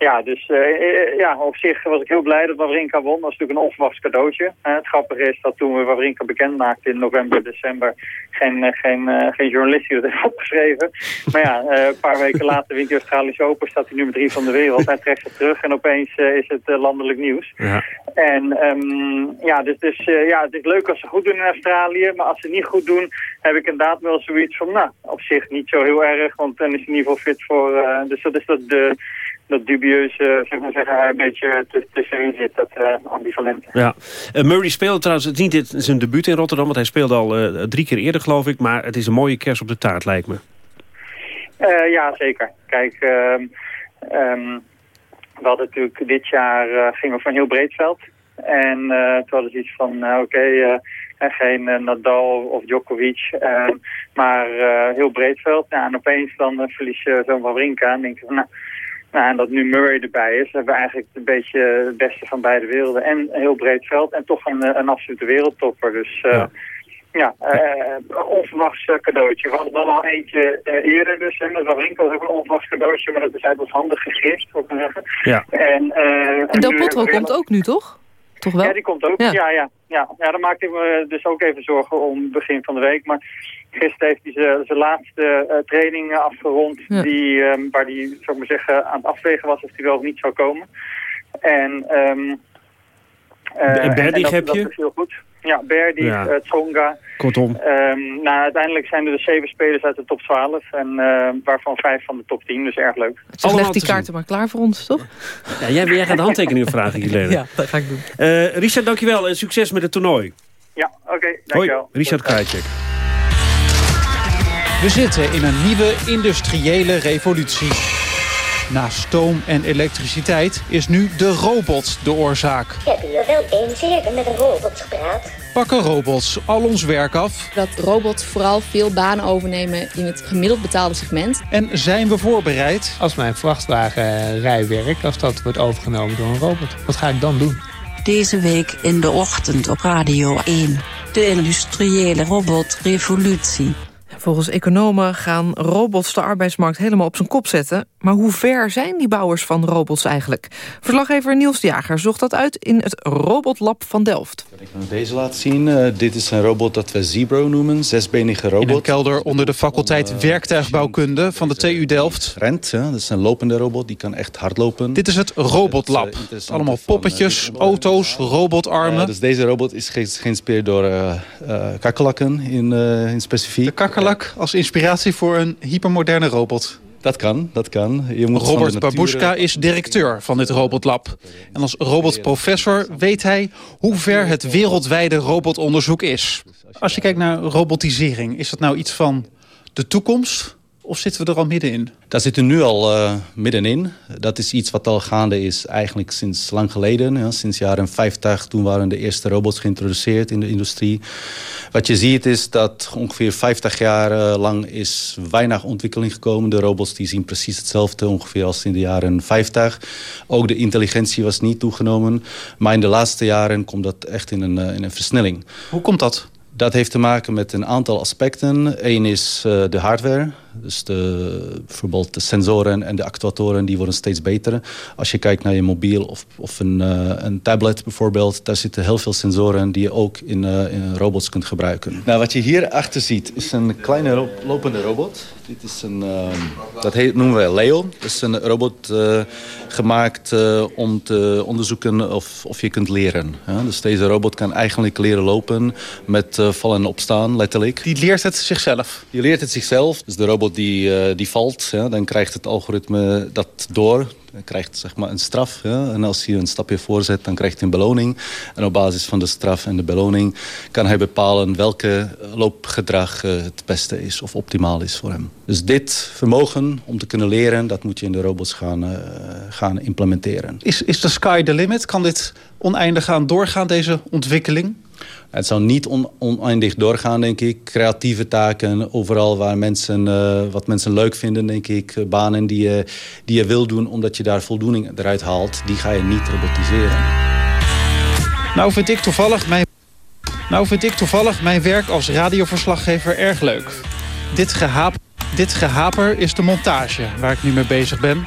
ja, dus uh, ja, op zich was ik heel blij dat Wawrinka won. Dat was natuurlijk een onverwachts cadeautje. Uh, het grappige is dat toen we Wawrinka bekend maakten in november, december... geen, uh, geen, geen journalist die dat heeft opgeschreven. Maar ja, een paar weken later wint hij Australische Open, staat hij nummer drie van de wereld. Hij trekt zich terug en opeens is het landelijk nieuws. Ja. En um, ja, dus, dus ja, het is leuk als ze goed doen in Australië. Maar als ze niet goed doen, heb ik inderdaad wel zoiets van... nou, op zich niet zo heel erg, want dan is hij in ieder geval fit voor... dus dat is dat de dat dubieuze, zeg maar zeggen, een beetje tussenin zit, dat uh, ambivalente. Ja. Uh, Murray speelde trouwens, het is niet dit, zijn debuut in Rotterdam, want hij speelde al uh, drie keer eerder geloof ik, maar het is een mooie kers op de taart lijkt me. ja, zeker. Kijk, um, um, we hadden natuurlijk dit jaar, gingen we van heel breed veld. En toen hadden ze iets van, oké, okay, geen Nadal of Djokovic, ehm, maar heel breed veld. Ja, en opeens dan verlies je zo'n Wawrinka en denk je van, nou, nou, en dat nu Murray erbij is, hebben we eigenlijk een beetje het beste van beide werelden. En een heel breed veld en toch een, een absolute wereldtopper. Dus uh, ja, ja uh, onverwachts cadeautje. We hadden wel al eentje uh, eerder dus, en dat was ook een onverwachts cadeautje, maar dat is eigenlijk handig gegist, zou ik maar zeggen. Ja. En, en Del Potro komt ook nu, toch? Toch wel? Ja, die komt ook. Ja, ja. Ja, ja. ja daar maakte ik me dus ook even zorgen om begin van de week. Maar Gisteren heeft hij zijn laatste uh, training afgerond, die, um, waar hij zou maar zeggen, aan het afwegen was of hij wel of niet zou komen. En, um, uh, en Berdig heb je? Dat is heel goed. Ja, Berdig, ja. Uh, Tsonga. Kortom. Um, nou, uiteindelijk zijn er dus zeven spelers uit de top 12. En uh, waarvan vijf van de top 10, dus erg leuk. Dus leg die kaarten maar klaar voor ons, toch? Ja, jij, jij gaat de handtekeningen vragen, Helene. Ja, dat ga ik doen. Uh, Richard, dankjewel en succes met het toernooi. Ja, oké, okay, dankjewel. Hoi, Richard Krajcek. We zitten in een nieuwe industriële revolutie. Na stoom en elektriciteit is nu de robot de oorzaak. Ik heb hier wel eens eerder met een robot gepraat. Pakken robots al ons werk af? Dat robots vooral veel banen overnemen in het gemiddeld betaalde segment. En zijn we voorbereid? Als mijn vrachtwagenrijwerk, als dat wordt overgenomen door een robot, wat ga ik dan doen? Deze week in de ochtend op Radio 1. De industriële robotrevolutie. Volgens economen gaan robots de arbeidsmarkt helemaal op zijn kop zetten. Maar hoe ver zijn die bouwers van robots eigenlijk? Verslaggever Niels de Jager zocht dat uit in het Robotlab van Delft. Ik kan deze laten zien. Uh, dit is een robot dat we Zebro noemen, zesbenige robot. In een kelder onder de faculteit uh, Werktuigbouwkunde van de TU Delft. Rent, ja, dat is een lopende robot, die kan echt hardlopen. Dit is het Robotlab. Het, uh, Allemaal poppetjes, van, auto's, robotarmen. dus deze robot is geïnspireerd door kakkerlakken in, in specifiek. De als inspiratie voor een hypermoderne robot. Dat kan, dat kan. Je moet Robert Babushka is directeur van dit robotlab. En als robotprofessor weet hij hoe ver het wereldwijde robotonderzoek is. Als je kijkt naar robotisering, is dat nou iets van de toekomst? Of zitten we er al middenin? Daar zitten we nu al uh, middenin. Dat is iets wat al gaande is eigenlijk sinds lang geleden. Ja, sinds jaren 50, toen waren de eerste robots geïntroduceerd in de industrie. Wat je ziet is dat ongeveer 50 jaar lang is weinig ontwikkeling gekomen. De robots die zien precies hetzelfde ongeveer als in de jaren 50. Ook de intelligentie was niet toegenomen. Maar in de laatste jaren komt dat echt in een, uh, in een versnelling. Hoe komt dat? Dat heeft te maken met een aantal aspecten. Eén is uh, de hardware. Dus de, bijvoorbeeld de sensoren en de actuatoren die worden steeds beter. Als je kijkt naar je mobiel of, of een, uh, een tablet bijvoorbeeld... daar zitten heel veel sensoren die je ook in, uh, in robots kunt gebruiken. Nou, wat je hier achter ziet is een kleine ro lopende robot. Dit is een, dat heet, noemen we Leo. Dat is een robot gemaakt om te onderzoeken of, of je kunt leren. Ja? Dus deze robot kan eigenlijk leren lopen met vallen en opstaan, letterlijk. Die leert het zichzelf? Die leert het zichzelf. Dus de robot die, uh, die valt, dan krijgt het algoritme dat door. Hij krijgt zeg maar, een straf. En als hij een stapje voorzet, dan krijgt hij een beloning. En op basis van de straf en de beloning kan hij bepalen welke loopgedrag uh, het beste is of optimaal is voor hem. Dus dit vermogen om te kunnen leren, dat moet je in de robots gaan, uh, gaan implementeren. Is, is de sky the limit? Kan dit oneindig gaan doorgaan, deze ontwikkeling? Het zal niet on oneindig doorgaan, denk ik. Creatieve taken, overal waar mensen, uh, wat mensen leuk vinden, denk ik. Banen die je, die je wil doen omdat je daar voldoening eruit haalt, die ga je niet robotiseren. Nou vind ik toevallig mijn, nou vind ik toevallig mijn werk als radioverslaggever erg leuk. Dit, gehaap, dit gehaper is de montage waar ik nu mee bezig ben.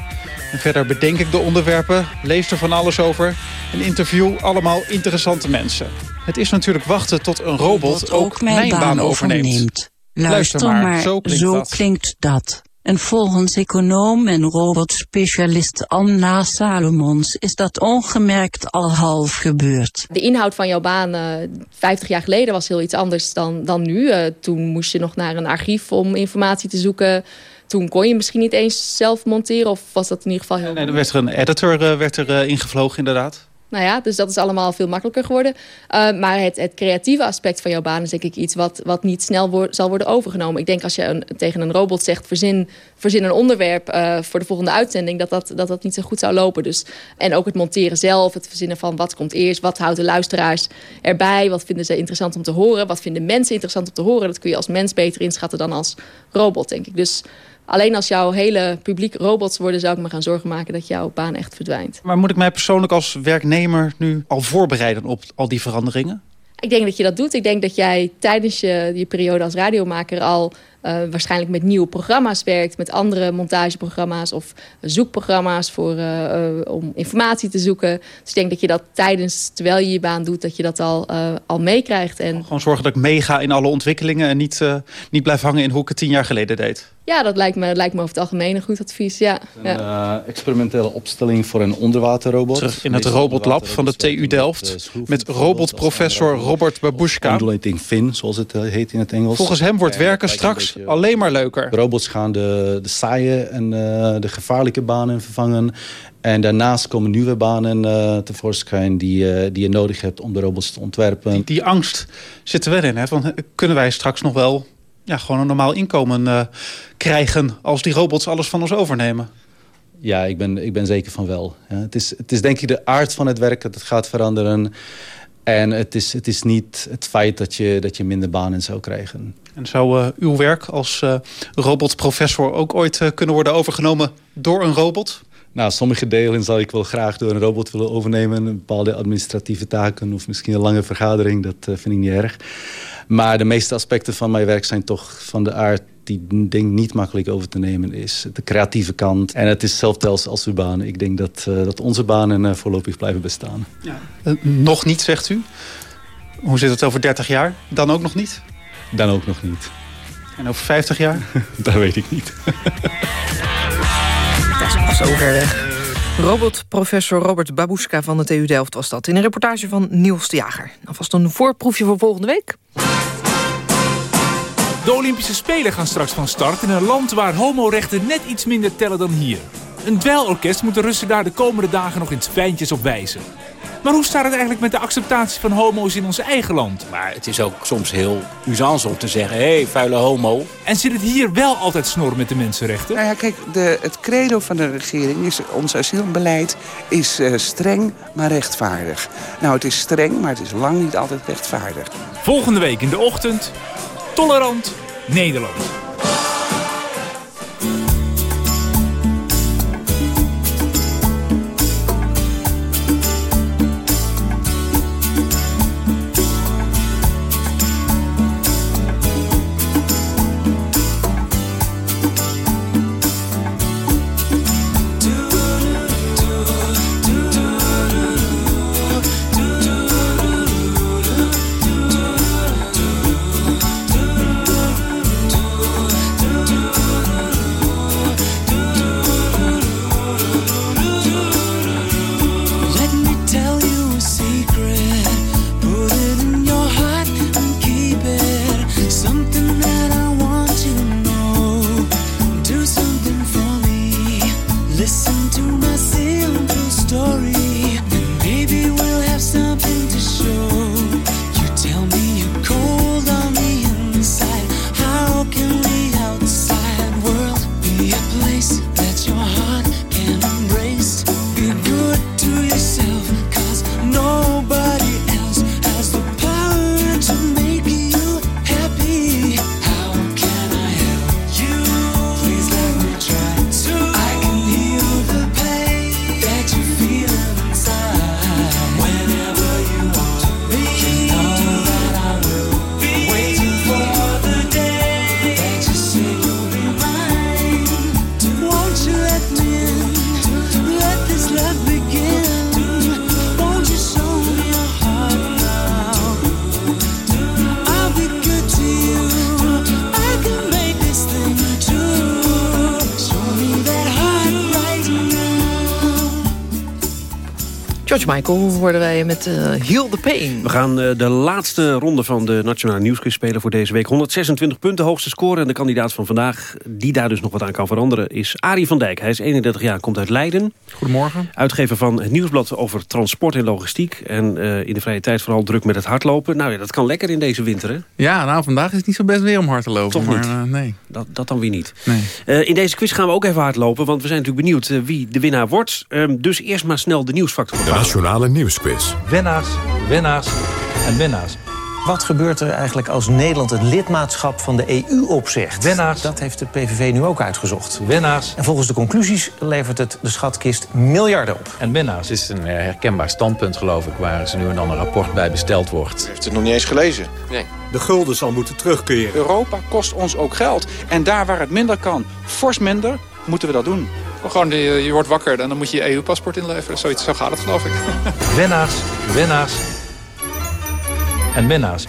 En verder bedenk ik de onderwerpen, lees er van alles over... en interview allemaal interessante mensen. Het is natuurlijk wachten tot een robot ook, ook mijn, mijn baan, baan overneemt. overneemt. Luister, Luister maar, maar, zo klinkt, zo dat. klinkt dat. En volgens econoom en robotspecialist Anna Salomons is dat ongemerkt al half gebeurd. De inhoud van jouw baan uh, 50 jaar geleden was heel iets anders dan, dan nu. Uh, toen moest je nog naar een archief om informatie te zoeken. Toen kon je misschien niet eens zelf monteren. Of was dat in ieder geval heel... Nee, dan werd er een editor uh, werd er, uh, ingevlogen inderdaad. Nou ja, dus dat is allemaal veel makkelijker geworden. Uh, maar het, het, creatieve aspect van jouw baan is denk ik iets wat, wat niet snel wo zal worden overgenomen. Ik denk als je een, tegen een robot zegt, verzin, verzin een onderwerp uh, voor de volgende uitzending, dat dat, dat dat niet zo goed zou lopen. Dus, en ook het monteren zelf, het verzinnen van wat komt eerst, wat houdt de luisteraars erbij, wat vinden ze interessant om te horen, wat vinden mensen interessant om te horen. Dat kun je als mens beter inschatten dan als robot, denk ik. Dus Alleen als jouw hele publiek robots worden... zou ik me gaan zorgen maken dat jouw baan echt verdwijnt. Maar moet ik mij persoonlijk als werknemer nu al voorbereiden op al die veranderingen? Ik denk dat je dat doet. Ik denk dat jij tijdens je, je periode als radiomaker al uh, waarschijnlijk met nieuwe programma's werkt. Met andere montageprogramma's of zoekprogramma's voor, uh, uh, om informatie te zoeken. Dus ik denk dat je dat tijdens, terwijl je je baan doet, dat je dat al, al meekrijgt. En... Gewoon zorgen dat ik meega in alle ontwikkelingen en niet, niet blijf hangen in hoe ik het tien jaar geleden deed. Ja, dat lijkt me, lijkt me over het algemeen een goed advies. Ja. Een ja. experimentele opstelling voor een onderwaterrobot. Terug in het robotlab van de TU Delft. Met robotprofessor Robert Babushka. Undulating fin, zoals het heet in het Engels. Volgens hem wordt werken straks alleen maar leuker. De robots gaan de, de saaie en uh, de gevaarlijke banen vervangen. En daarnaast komen nieuwe banen uh, tevoorschijn die, uh, die je nodig hebt om de robots te ontwerpen. Die, die angst zit er wel in. Hè? Van, kunnen wij straks nog wel ja, gewoon een normaal inkomen krijgen... als die robots alles van ons overnemen? Ja, ik ben, ik ben zeker van wel. Ja, het, is, het is denk ik de aard van het werk dat het gaat veranderen. En het is, het is niet het feit dat je, dat je minder banen zou krijgen. En zou uh, uw werk als uh, robotprofessor ook ooit uh, kunnen worden overgenomen door een robot? Nou, sommige delen zou ik wel graag door een robot willen overnemen. Bepaalde administratieve taken of misschien een lange vergadering, dat vind ik niet erg. Maar de meeste aspecten van mijn werk zijn toch van de aard die ding niet makkelijk over te nemen is. De creatieve kant. En het is zelfs als uw baan. Ik denk dat, uh, dat onze banen uh, voorlopig blijven bestaan. Ja. Uh, nog niet, zegt u? Hoe zit het over 30 jaar? Dan ook nog niet? Dan ook nog niet. En over 50 jaar? dat weet ik niet. dat is zo ver weg. Robotprofessor Robert Babushka van de TU Delft was dat... in een reportage van Niels de Jager. Alvast een voorproefje voor volgende week. De Olympische Spelen gaan straks van start in een land waar homorechten net iets minder tellen dan hier. Een dweilorkest moet de Russen daar de komende dagen nog eens fijntjes op wijzen. Maar hoe staat het eigenlijk met de acceptatie van homo's in ons eigen land? Maar het is ook soms heel usance om te zeggen, hé, hey, vuile homo. En zit het hier wel altijd snor met de mensenrechten? Nou ja, kijk, de, het credo van de regering is, ons asielbeleid is uh, streng, maar rechtvaardig. Nou, het is streng, maar het is lang niet altijd rechtvaardig. Volgende week in de ochtend, tolerant Nederland. George Michael worden wij met uh, Heal the Pain. We gaan uh, de laatste ronde van de Nationale Nieuwsquiz spelen voor deze week. 126 punten, hoogste score. En de kandidaat van vandaag, die daar dus nog wat aan kan veranderen... is Arie van Dijk. Hij is 31 jaar, komt uit Leiden. Goedemorgen. Uitgever van het Nieuwsblad over transport en logistiek. En uh, in de vrije tijd vooral druk met het hardlopen. Nou ja, dat kan lekker in deze winter, hè? Ja, nou, vandaag is het niet zo best weer om hard te lopen. Toch maar, niet? nee. Dat, dat dan weer niet. Nee. in deze quiz gaan we ook even hardlopen... want we zijn natuurlijk benieuwd wie de winnaar wordt. Ehm, dus eerst maar snel de nieuwsfactor. De Nationale Nieuwsquiz. Winnaars, winnaars en winnaars. Wat gebeurt er eigenlijk als Nederland het lidmaatschap van de EU opzegt? Winnaars. Dat heeft de PVV nu ook uitgezocht. Winnaars. En volgens de conclusies levert het de schatkist miljarden op. En winnaars. Het is een herkenbaar standpunt, geloof ik... waar ze nu en dan een rapport bij besteld wordt. U heeft het nog niet eens gelezen? Nee. De gulden zal moeten terugkeren. Europa kost ons ook geld. En daar waar het minder kan, fors minder, moeten we dat doen. Gewoon, je, je wordt wakker en dan moet je je EU-paspoort inleveren. Zoiets, zo gaat het, geloof ik. Winnaars, winnaars en winnaars.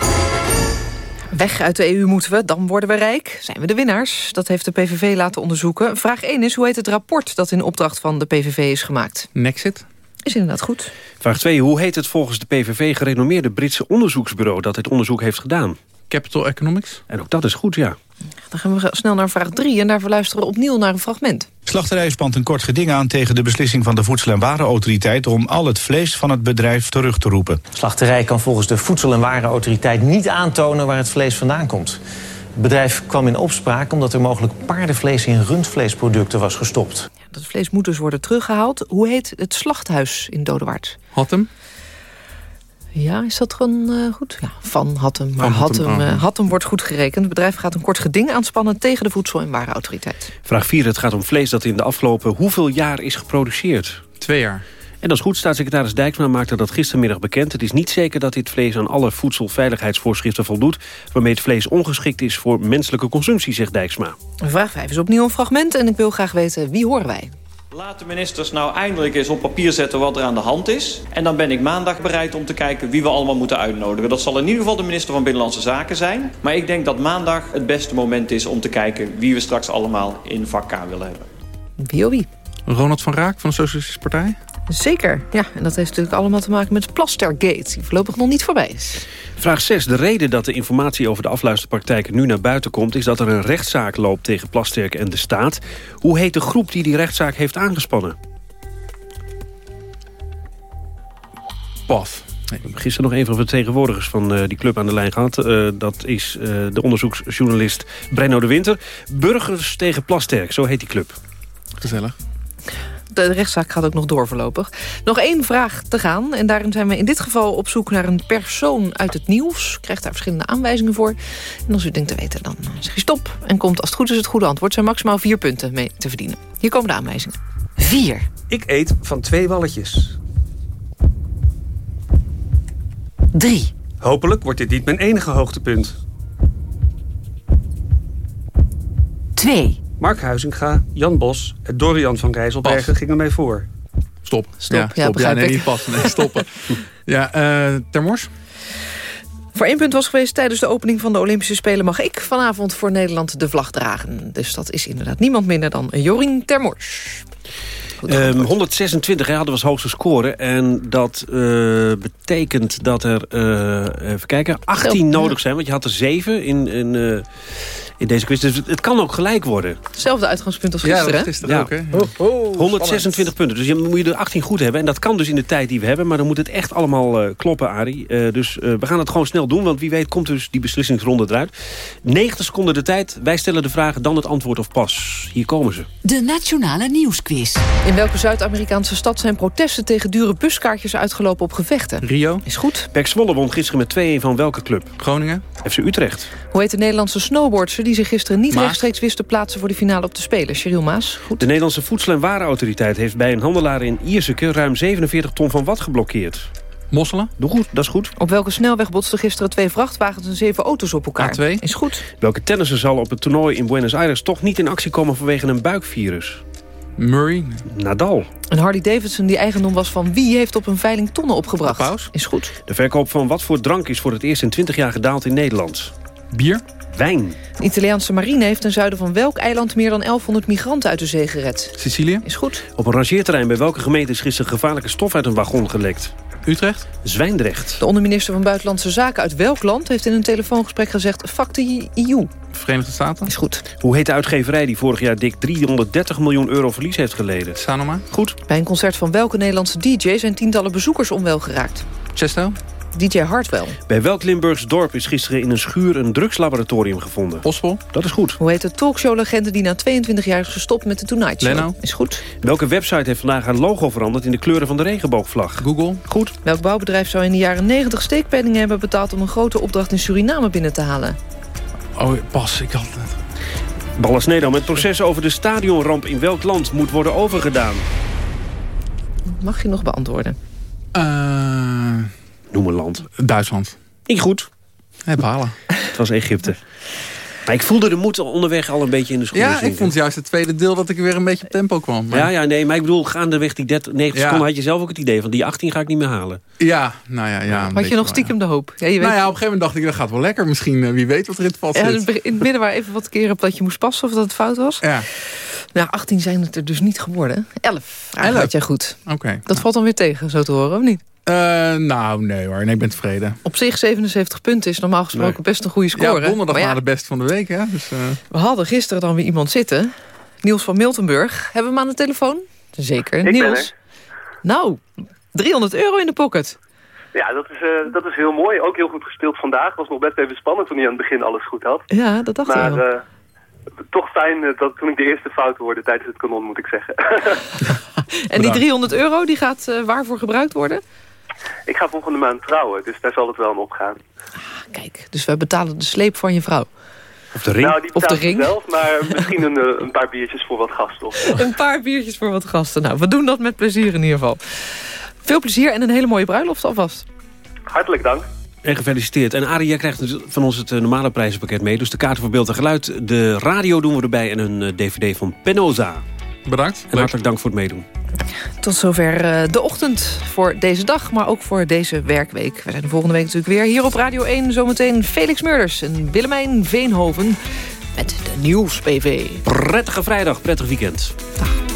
Weg uit de EU moeten we, dan worden we rijk. Zijn we de winnaars? Dat heeft de PVV laten onderzoeken. Vraag 1 is, hoe heet het rapport dat in opdracht van de PVV is gemaakt? Nexit. Is inderdaad goed. Vraag 2, hoe heet het volgens de PVV gerenommeerde Britse onderzoeksbureau... dat dit onderzoek heeft gedaan? Capital Economics. En ook dat is goed, ja. Dan gaan we snel naar vraag 3 en daarvoor luisteren we opnieuw naar een fragment. Slachterij spant een kort geding aan tegen de beslissing van de Voedsel- en Warenautoriteit... om al het vlees van het bedrijf terug te roepen. Slachterij kan volgens de Voedsel- en Warenautoriteit niet aantonen waar het vlees vandaan komt. Het bedrijf kwam in opspraak omdat er mogelijk paardenvlees in rundvleesproducten was gestopt. Ja, dat vlees moet dus worden teruggehaald. Hoe heet het slachthuis in Dodewaard? Hattem. Ja, is dat gewoon uh, goed? Ja, van Hattem. Maar Van Hattem, uh, oh. Hattem wordt goed gerekend. Het bedrijf gaat een kort geding aanspannen tegen de Voedsel- en Warenautoriteit. Vraag 4. Het gaat om vlees dat in de afgelopen hoeveel jaar is geproduceerd? Twee jaar. En dat is goed. Staatssecretaris Dijksma maakte dat gistermiddag bekend. Het is niet zeker dat dit vlees aan alle voedselveiligheidsvoorschriften voldoet... waarmee het vlees ongeschikt is voor menselijke consumptie, zegt Dijksma. Vraag 5 is opnieuw een fragment en ik wil graag weten wie horen wij. Laat de ministers nou eindelijk eens op papier zetten wat er aan de hand is. En dan ben ik maandag bereid om te kijken wie we allemaal moeten uitnodigen. Dat zal in ieder geval de minister van Binnenlandse Zaken zijn. Maar ik denk dat maandag het beste moment is om te kijken wie we straks allemaal in vak K willen hebben. Wie? Ronald van Raak van de Socialistische Partij. Zeker, ja. En dat heeft natuurlijk allemaal te maken met Plastergate... die voorlopig nog niet voorbij is. Vraag 6. De reden dat de informatie over de afluisterpraktijken nu naar buiten komt... is dat er een rechtszaak loopt tegen Plasterk en de staat. Hoe heet de groep die die rechtszaak heeft aangespannen? PAF. We hebben gisteren nog een van de vertegenwoordigers van uh, die club aan de lijn gehad. Uh, dat is uh, de onderzoeksjournalist Brenno de Winter. Burgers tegen Plasterk, zo heet die club. Gezellig. De rechtszaak gaat ook nog door voorlopig. Nog één vraag te gaan. En daarin zijn we in dit geval op zoek naar een persoon uit het nieuws. Krijgt daar verschillende aanwijzingen voor. En als u denkt te weten, dan zeg je stop. En komt als het goed is het goede antwoord. zijn maximaal vier punten mee te verdienen. Hier komen de aanwijzingen. 4. Ik eet van twee walletjes. 3. Hopelijk wordt dit niet mijn enige hoogtepunt. 2. Mark Huizinga, Jan Bos en Dorian van Rijsselbergen Pas. gingen mij voor. Stop. Stop, ja, ja, stop. begrijp nee, ik. niet pas. Nee, stoppen. ja, eh Termors? Voor één punt was geweest tijdens de opening van de Olympische Spelen... mag ik vanavond voor Nederland de vlag dragen. Dus dat is inderdaad niemand minder dan Jorien Termors. Um, 126 hè, hadden we als hoogste score. En dat uh, betekent dat er, uh, even kijken, 18 nodig zijn. Want je had er 7 in, in, uh, in deze quiz. Dus het, kan ook gelijk worden. Hetzelfde uitgangspunt als gisteren, ja, gisteren Ja. ook, hè? Oh, oh, 126 punten. Dus je moet je er 18 goed hebben. En dat kan dus in de tijd die we hebben. Maar dan moet het echt allemaal uh, kloppen, Arie. Uh, dus uh, we gaan het gewoon snel doen. Want wie weet komt dus die beslissingsronde eruit. 90 seconden de tijd. Wij stellen de vragen, dan het antwoord of pas. Hier komen ze. De Nationale Nieuwsquiz. In welke Zuid-Amerikaanse stad zijn protesten tegen dure buskaartjes uitgelopen op gevechten? Rio. Is goed. Pek Zwolle won gisteren met 2-1 van welke club? Groningen. FC Utrecht. Hoe heet de Nederlandse snowboardster die zich gisteren niet Maas. rechtstreeks wist te plaatsen voor de finale op de Spelen? Cheryl Maas. Goed. De Nederlandse Voedsel- en Warenautoriteit heeft bij een handelaar in Ierseke ruim 47 ton van wat geblokkeerd. Mosselen. Doe goed, dat is goed. Op welke snelweg botsten gisteren twee vrachtwagens en zeven auto's op elkaar? A2. Is goed. Welke tennisser zal op het toernooi in Buenos Aires toch niet in actie komen vanwege een buikvirus? Murray. Nadal. Een Harley Davidson die eigendom was van wie heeft op een veiling tonnen opgebracht? Is goed. De verkoop van wat voor drank is voor het eerst in 20 jaar gedaald in Nederland? Bier. Wijn. De Italiaanse marine heeft ten zuiden van welk eiland... meer dan 1100 migranten uit de zee gered? Sicilië? Is goed. Op een rangeerterrein bij welke gemeente is gisteren gevaarlijke stof uit een wagon gelekt? Utrecht? Zwijndrecht. De onderminister van Buitenlandse Zaken uit welk land... heeft in een telefoongesprek gezegd... fuck de EU. Verenigde Staten? Is goed. Hoe heet de uitgeverij die vorig jaar dik 330 miljoen euro verlies heeft geleden? Sanoma? Goed. Bij een concert van welke Nederlandse DJ... zijn tientallen bezoekers onwel geraakt? Chesto? DJ Hartwell. Bij welk Limburgs dorp is gisteren in een schuur een drugslaboratorium gevonden? Ospel? Dat is goed. Hoe heet de talkshow-legende die na 22 jaar is gestopt met de Tonight Show? Leno? Is goed. Welke website heeft vandaag haar logo veranderd in de kleuren van de regenboogvlag? Google? Goed. Welk bouwbedrijf zou in de jaren 90 steekpenningen hebben betaald... om een grote opdracht in Suriname binnen te halen? Oh, pas. Ik had het. Ballasnedam, het proces over de stadionramp in welk land moet worden overgedaan? Mag je nog beantwoorden? Uh, Noem een land. Duitsland. Niet goed. Hey, balen. Het was Egypte. Maar ik voelde de moed onderweg al een beetje in de schoenen Ja, zinken. ik vond juist het tweede deel dat ik weer een beetje op tempo kwam. Maar... Ja, ja, nee, maar ik bedoel, gaandeweg die 30, 90 Ja. seconden had je zelf ook het idee van die 18 ga ik niet meer halen. Ja, nou ja, ja. Had je nog wel, stiekem de hoop? Ja, je ja. weet, Nou ja, op een gegeven moment dacht ik, dat gaat wel lekker. Misschien, eh, wie weet wat er in het vat Ja, in zit. in het midden waar even wat keren op dat je moest passen of dat het fout was. Ja, Nou, 18 zijn het er dus niet geworden. 11. Ah, Elf. had jij goed. oké. Dat valt dan weer tegen, zo te horen, of niet? Eh, nou, nee hoor. Nee, ik ben tevreden. Op zich 77 punten is normaal gesproken best een goede Ja, score. donderdag Maar ja, na de best van de week, hè. Dus, eh, we hadden gisteren dan weer iemand zitten. Niels van Miltenburg. Hebben we hem aan de telefoon? Zeker. Ik ben Niels. Nou, 300 euro in de pocket. Ja, dat is, eh, dat is heel mooi. Ook heel goed gespeeld vandaag. was nog best even spannend toen hij aan het begin alles goed had. Ja, dat dacht ik Maar wel. Toch fijn eh, dat toen ik de eerste fout hoorde tijdens het kanon, moet ik zeggen. en die 300 euro, die gaat eh, waarvoor gebruikt worden? ik ga volgende maand trouwen, dus daar zal het wel aan opgaan. Kijk, dus we betalen de sleep van je vrouw. Of de ring. Nou, die Of de ring. zelf, maar misschien een, eh, een paar biertjes voor wat gasten. Een paar biertjes voor wat gasten. Nou, we doen dat met plezier in ieder geval. Veel plezier en een hele mooie bruiloft alvast. Hartelijk dank. En gefeliciteerd. En Arie, jij krijgt dus van ons het eh, normale prijzenpakket mee. Dus de kaarten voor beeld en geluid. De radio doen we erbij en een eh, dvd van Penosa. bedankt. En hartelijk dank voor het meedoen. Tot zover eh, de ochtend voor deze dag, maar ook voor deze werkweek. We zijn de volgende week natuurlijk weer hier op Radio 1. Zometeen Felix Murders en Willemijn Veenhoven met de Nieuws PV. Prettige vrijdag, prettig weekend. De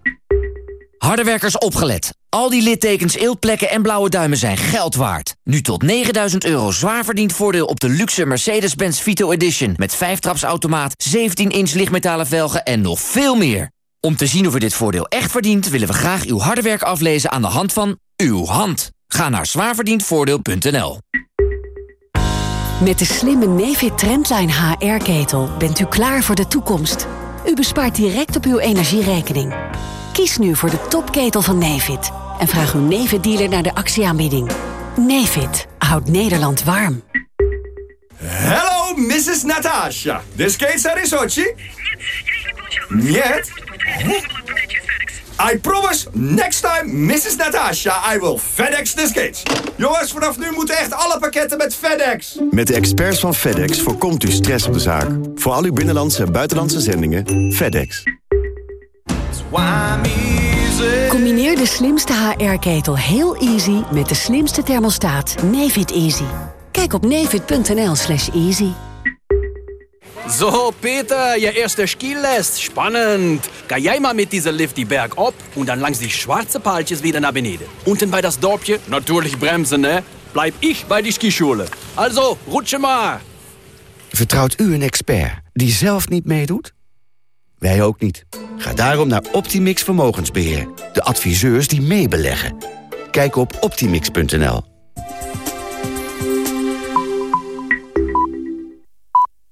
Hardewerkers opgelet. Al die littekens, eeltplekken en blauwe duimen zijn geld waard. Nu tot 9000 euro zwaar verdiend voordeel op de luxe Mercedes-Benz Vito Edition... met 5-trapsautomaat, 17-inch lichtmetalen velgen en nog veel meer. Om te zien of u dit voordeel echt verdient... willen we graag uw harde werk aflezen aan de hand van uw hand. Ga naar zwaarverdiendvoordeel.nl. Met de slimme Nefit Trendline HR-ketel bent u klaar voor de toekomst. U bespaart direct op uw energierekening. Kies nu voor de topketel van Nefit en vraag uw Nefit-dealer naar de actieaanbieding. Nefit houdt Nederland warm. Hello, Mrs. Natasha. This case are in Sochi? Нет. I promise, next time, Mrs. Natasha, I will FedEx this case. Jongens, vanaf nu moeten echt alle pakketten met FedEx. Met de experts van FedEx voorkomt u stress op de zaak. Voor al uw binnenlandse en buitenlandse zendingen, FedEx. Combineer de slimste HR-ketel heel easy met de slimste thermostaat Nefit Easy. Kijk op nefit.nl slash easy. So, Peter, je eerste Skilest. Spannend. Ga jij maar mit dieser Lift die Berg op und dann langs die schwarze Paaltjes wieder nach beneden. Unten bei das Dorpje, natürlich bremsen, ne? Bleib ich bei die Skischule. Also, rutsche maar. Vertrouwt u een expert die zelf niet meedoet? Wij ook niet. Ga daarom naar Optimix Vermogensbeheer. De adviseurs die meebeleggen. Kijk op optimix.nl.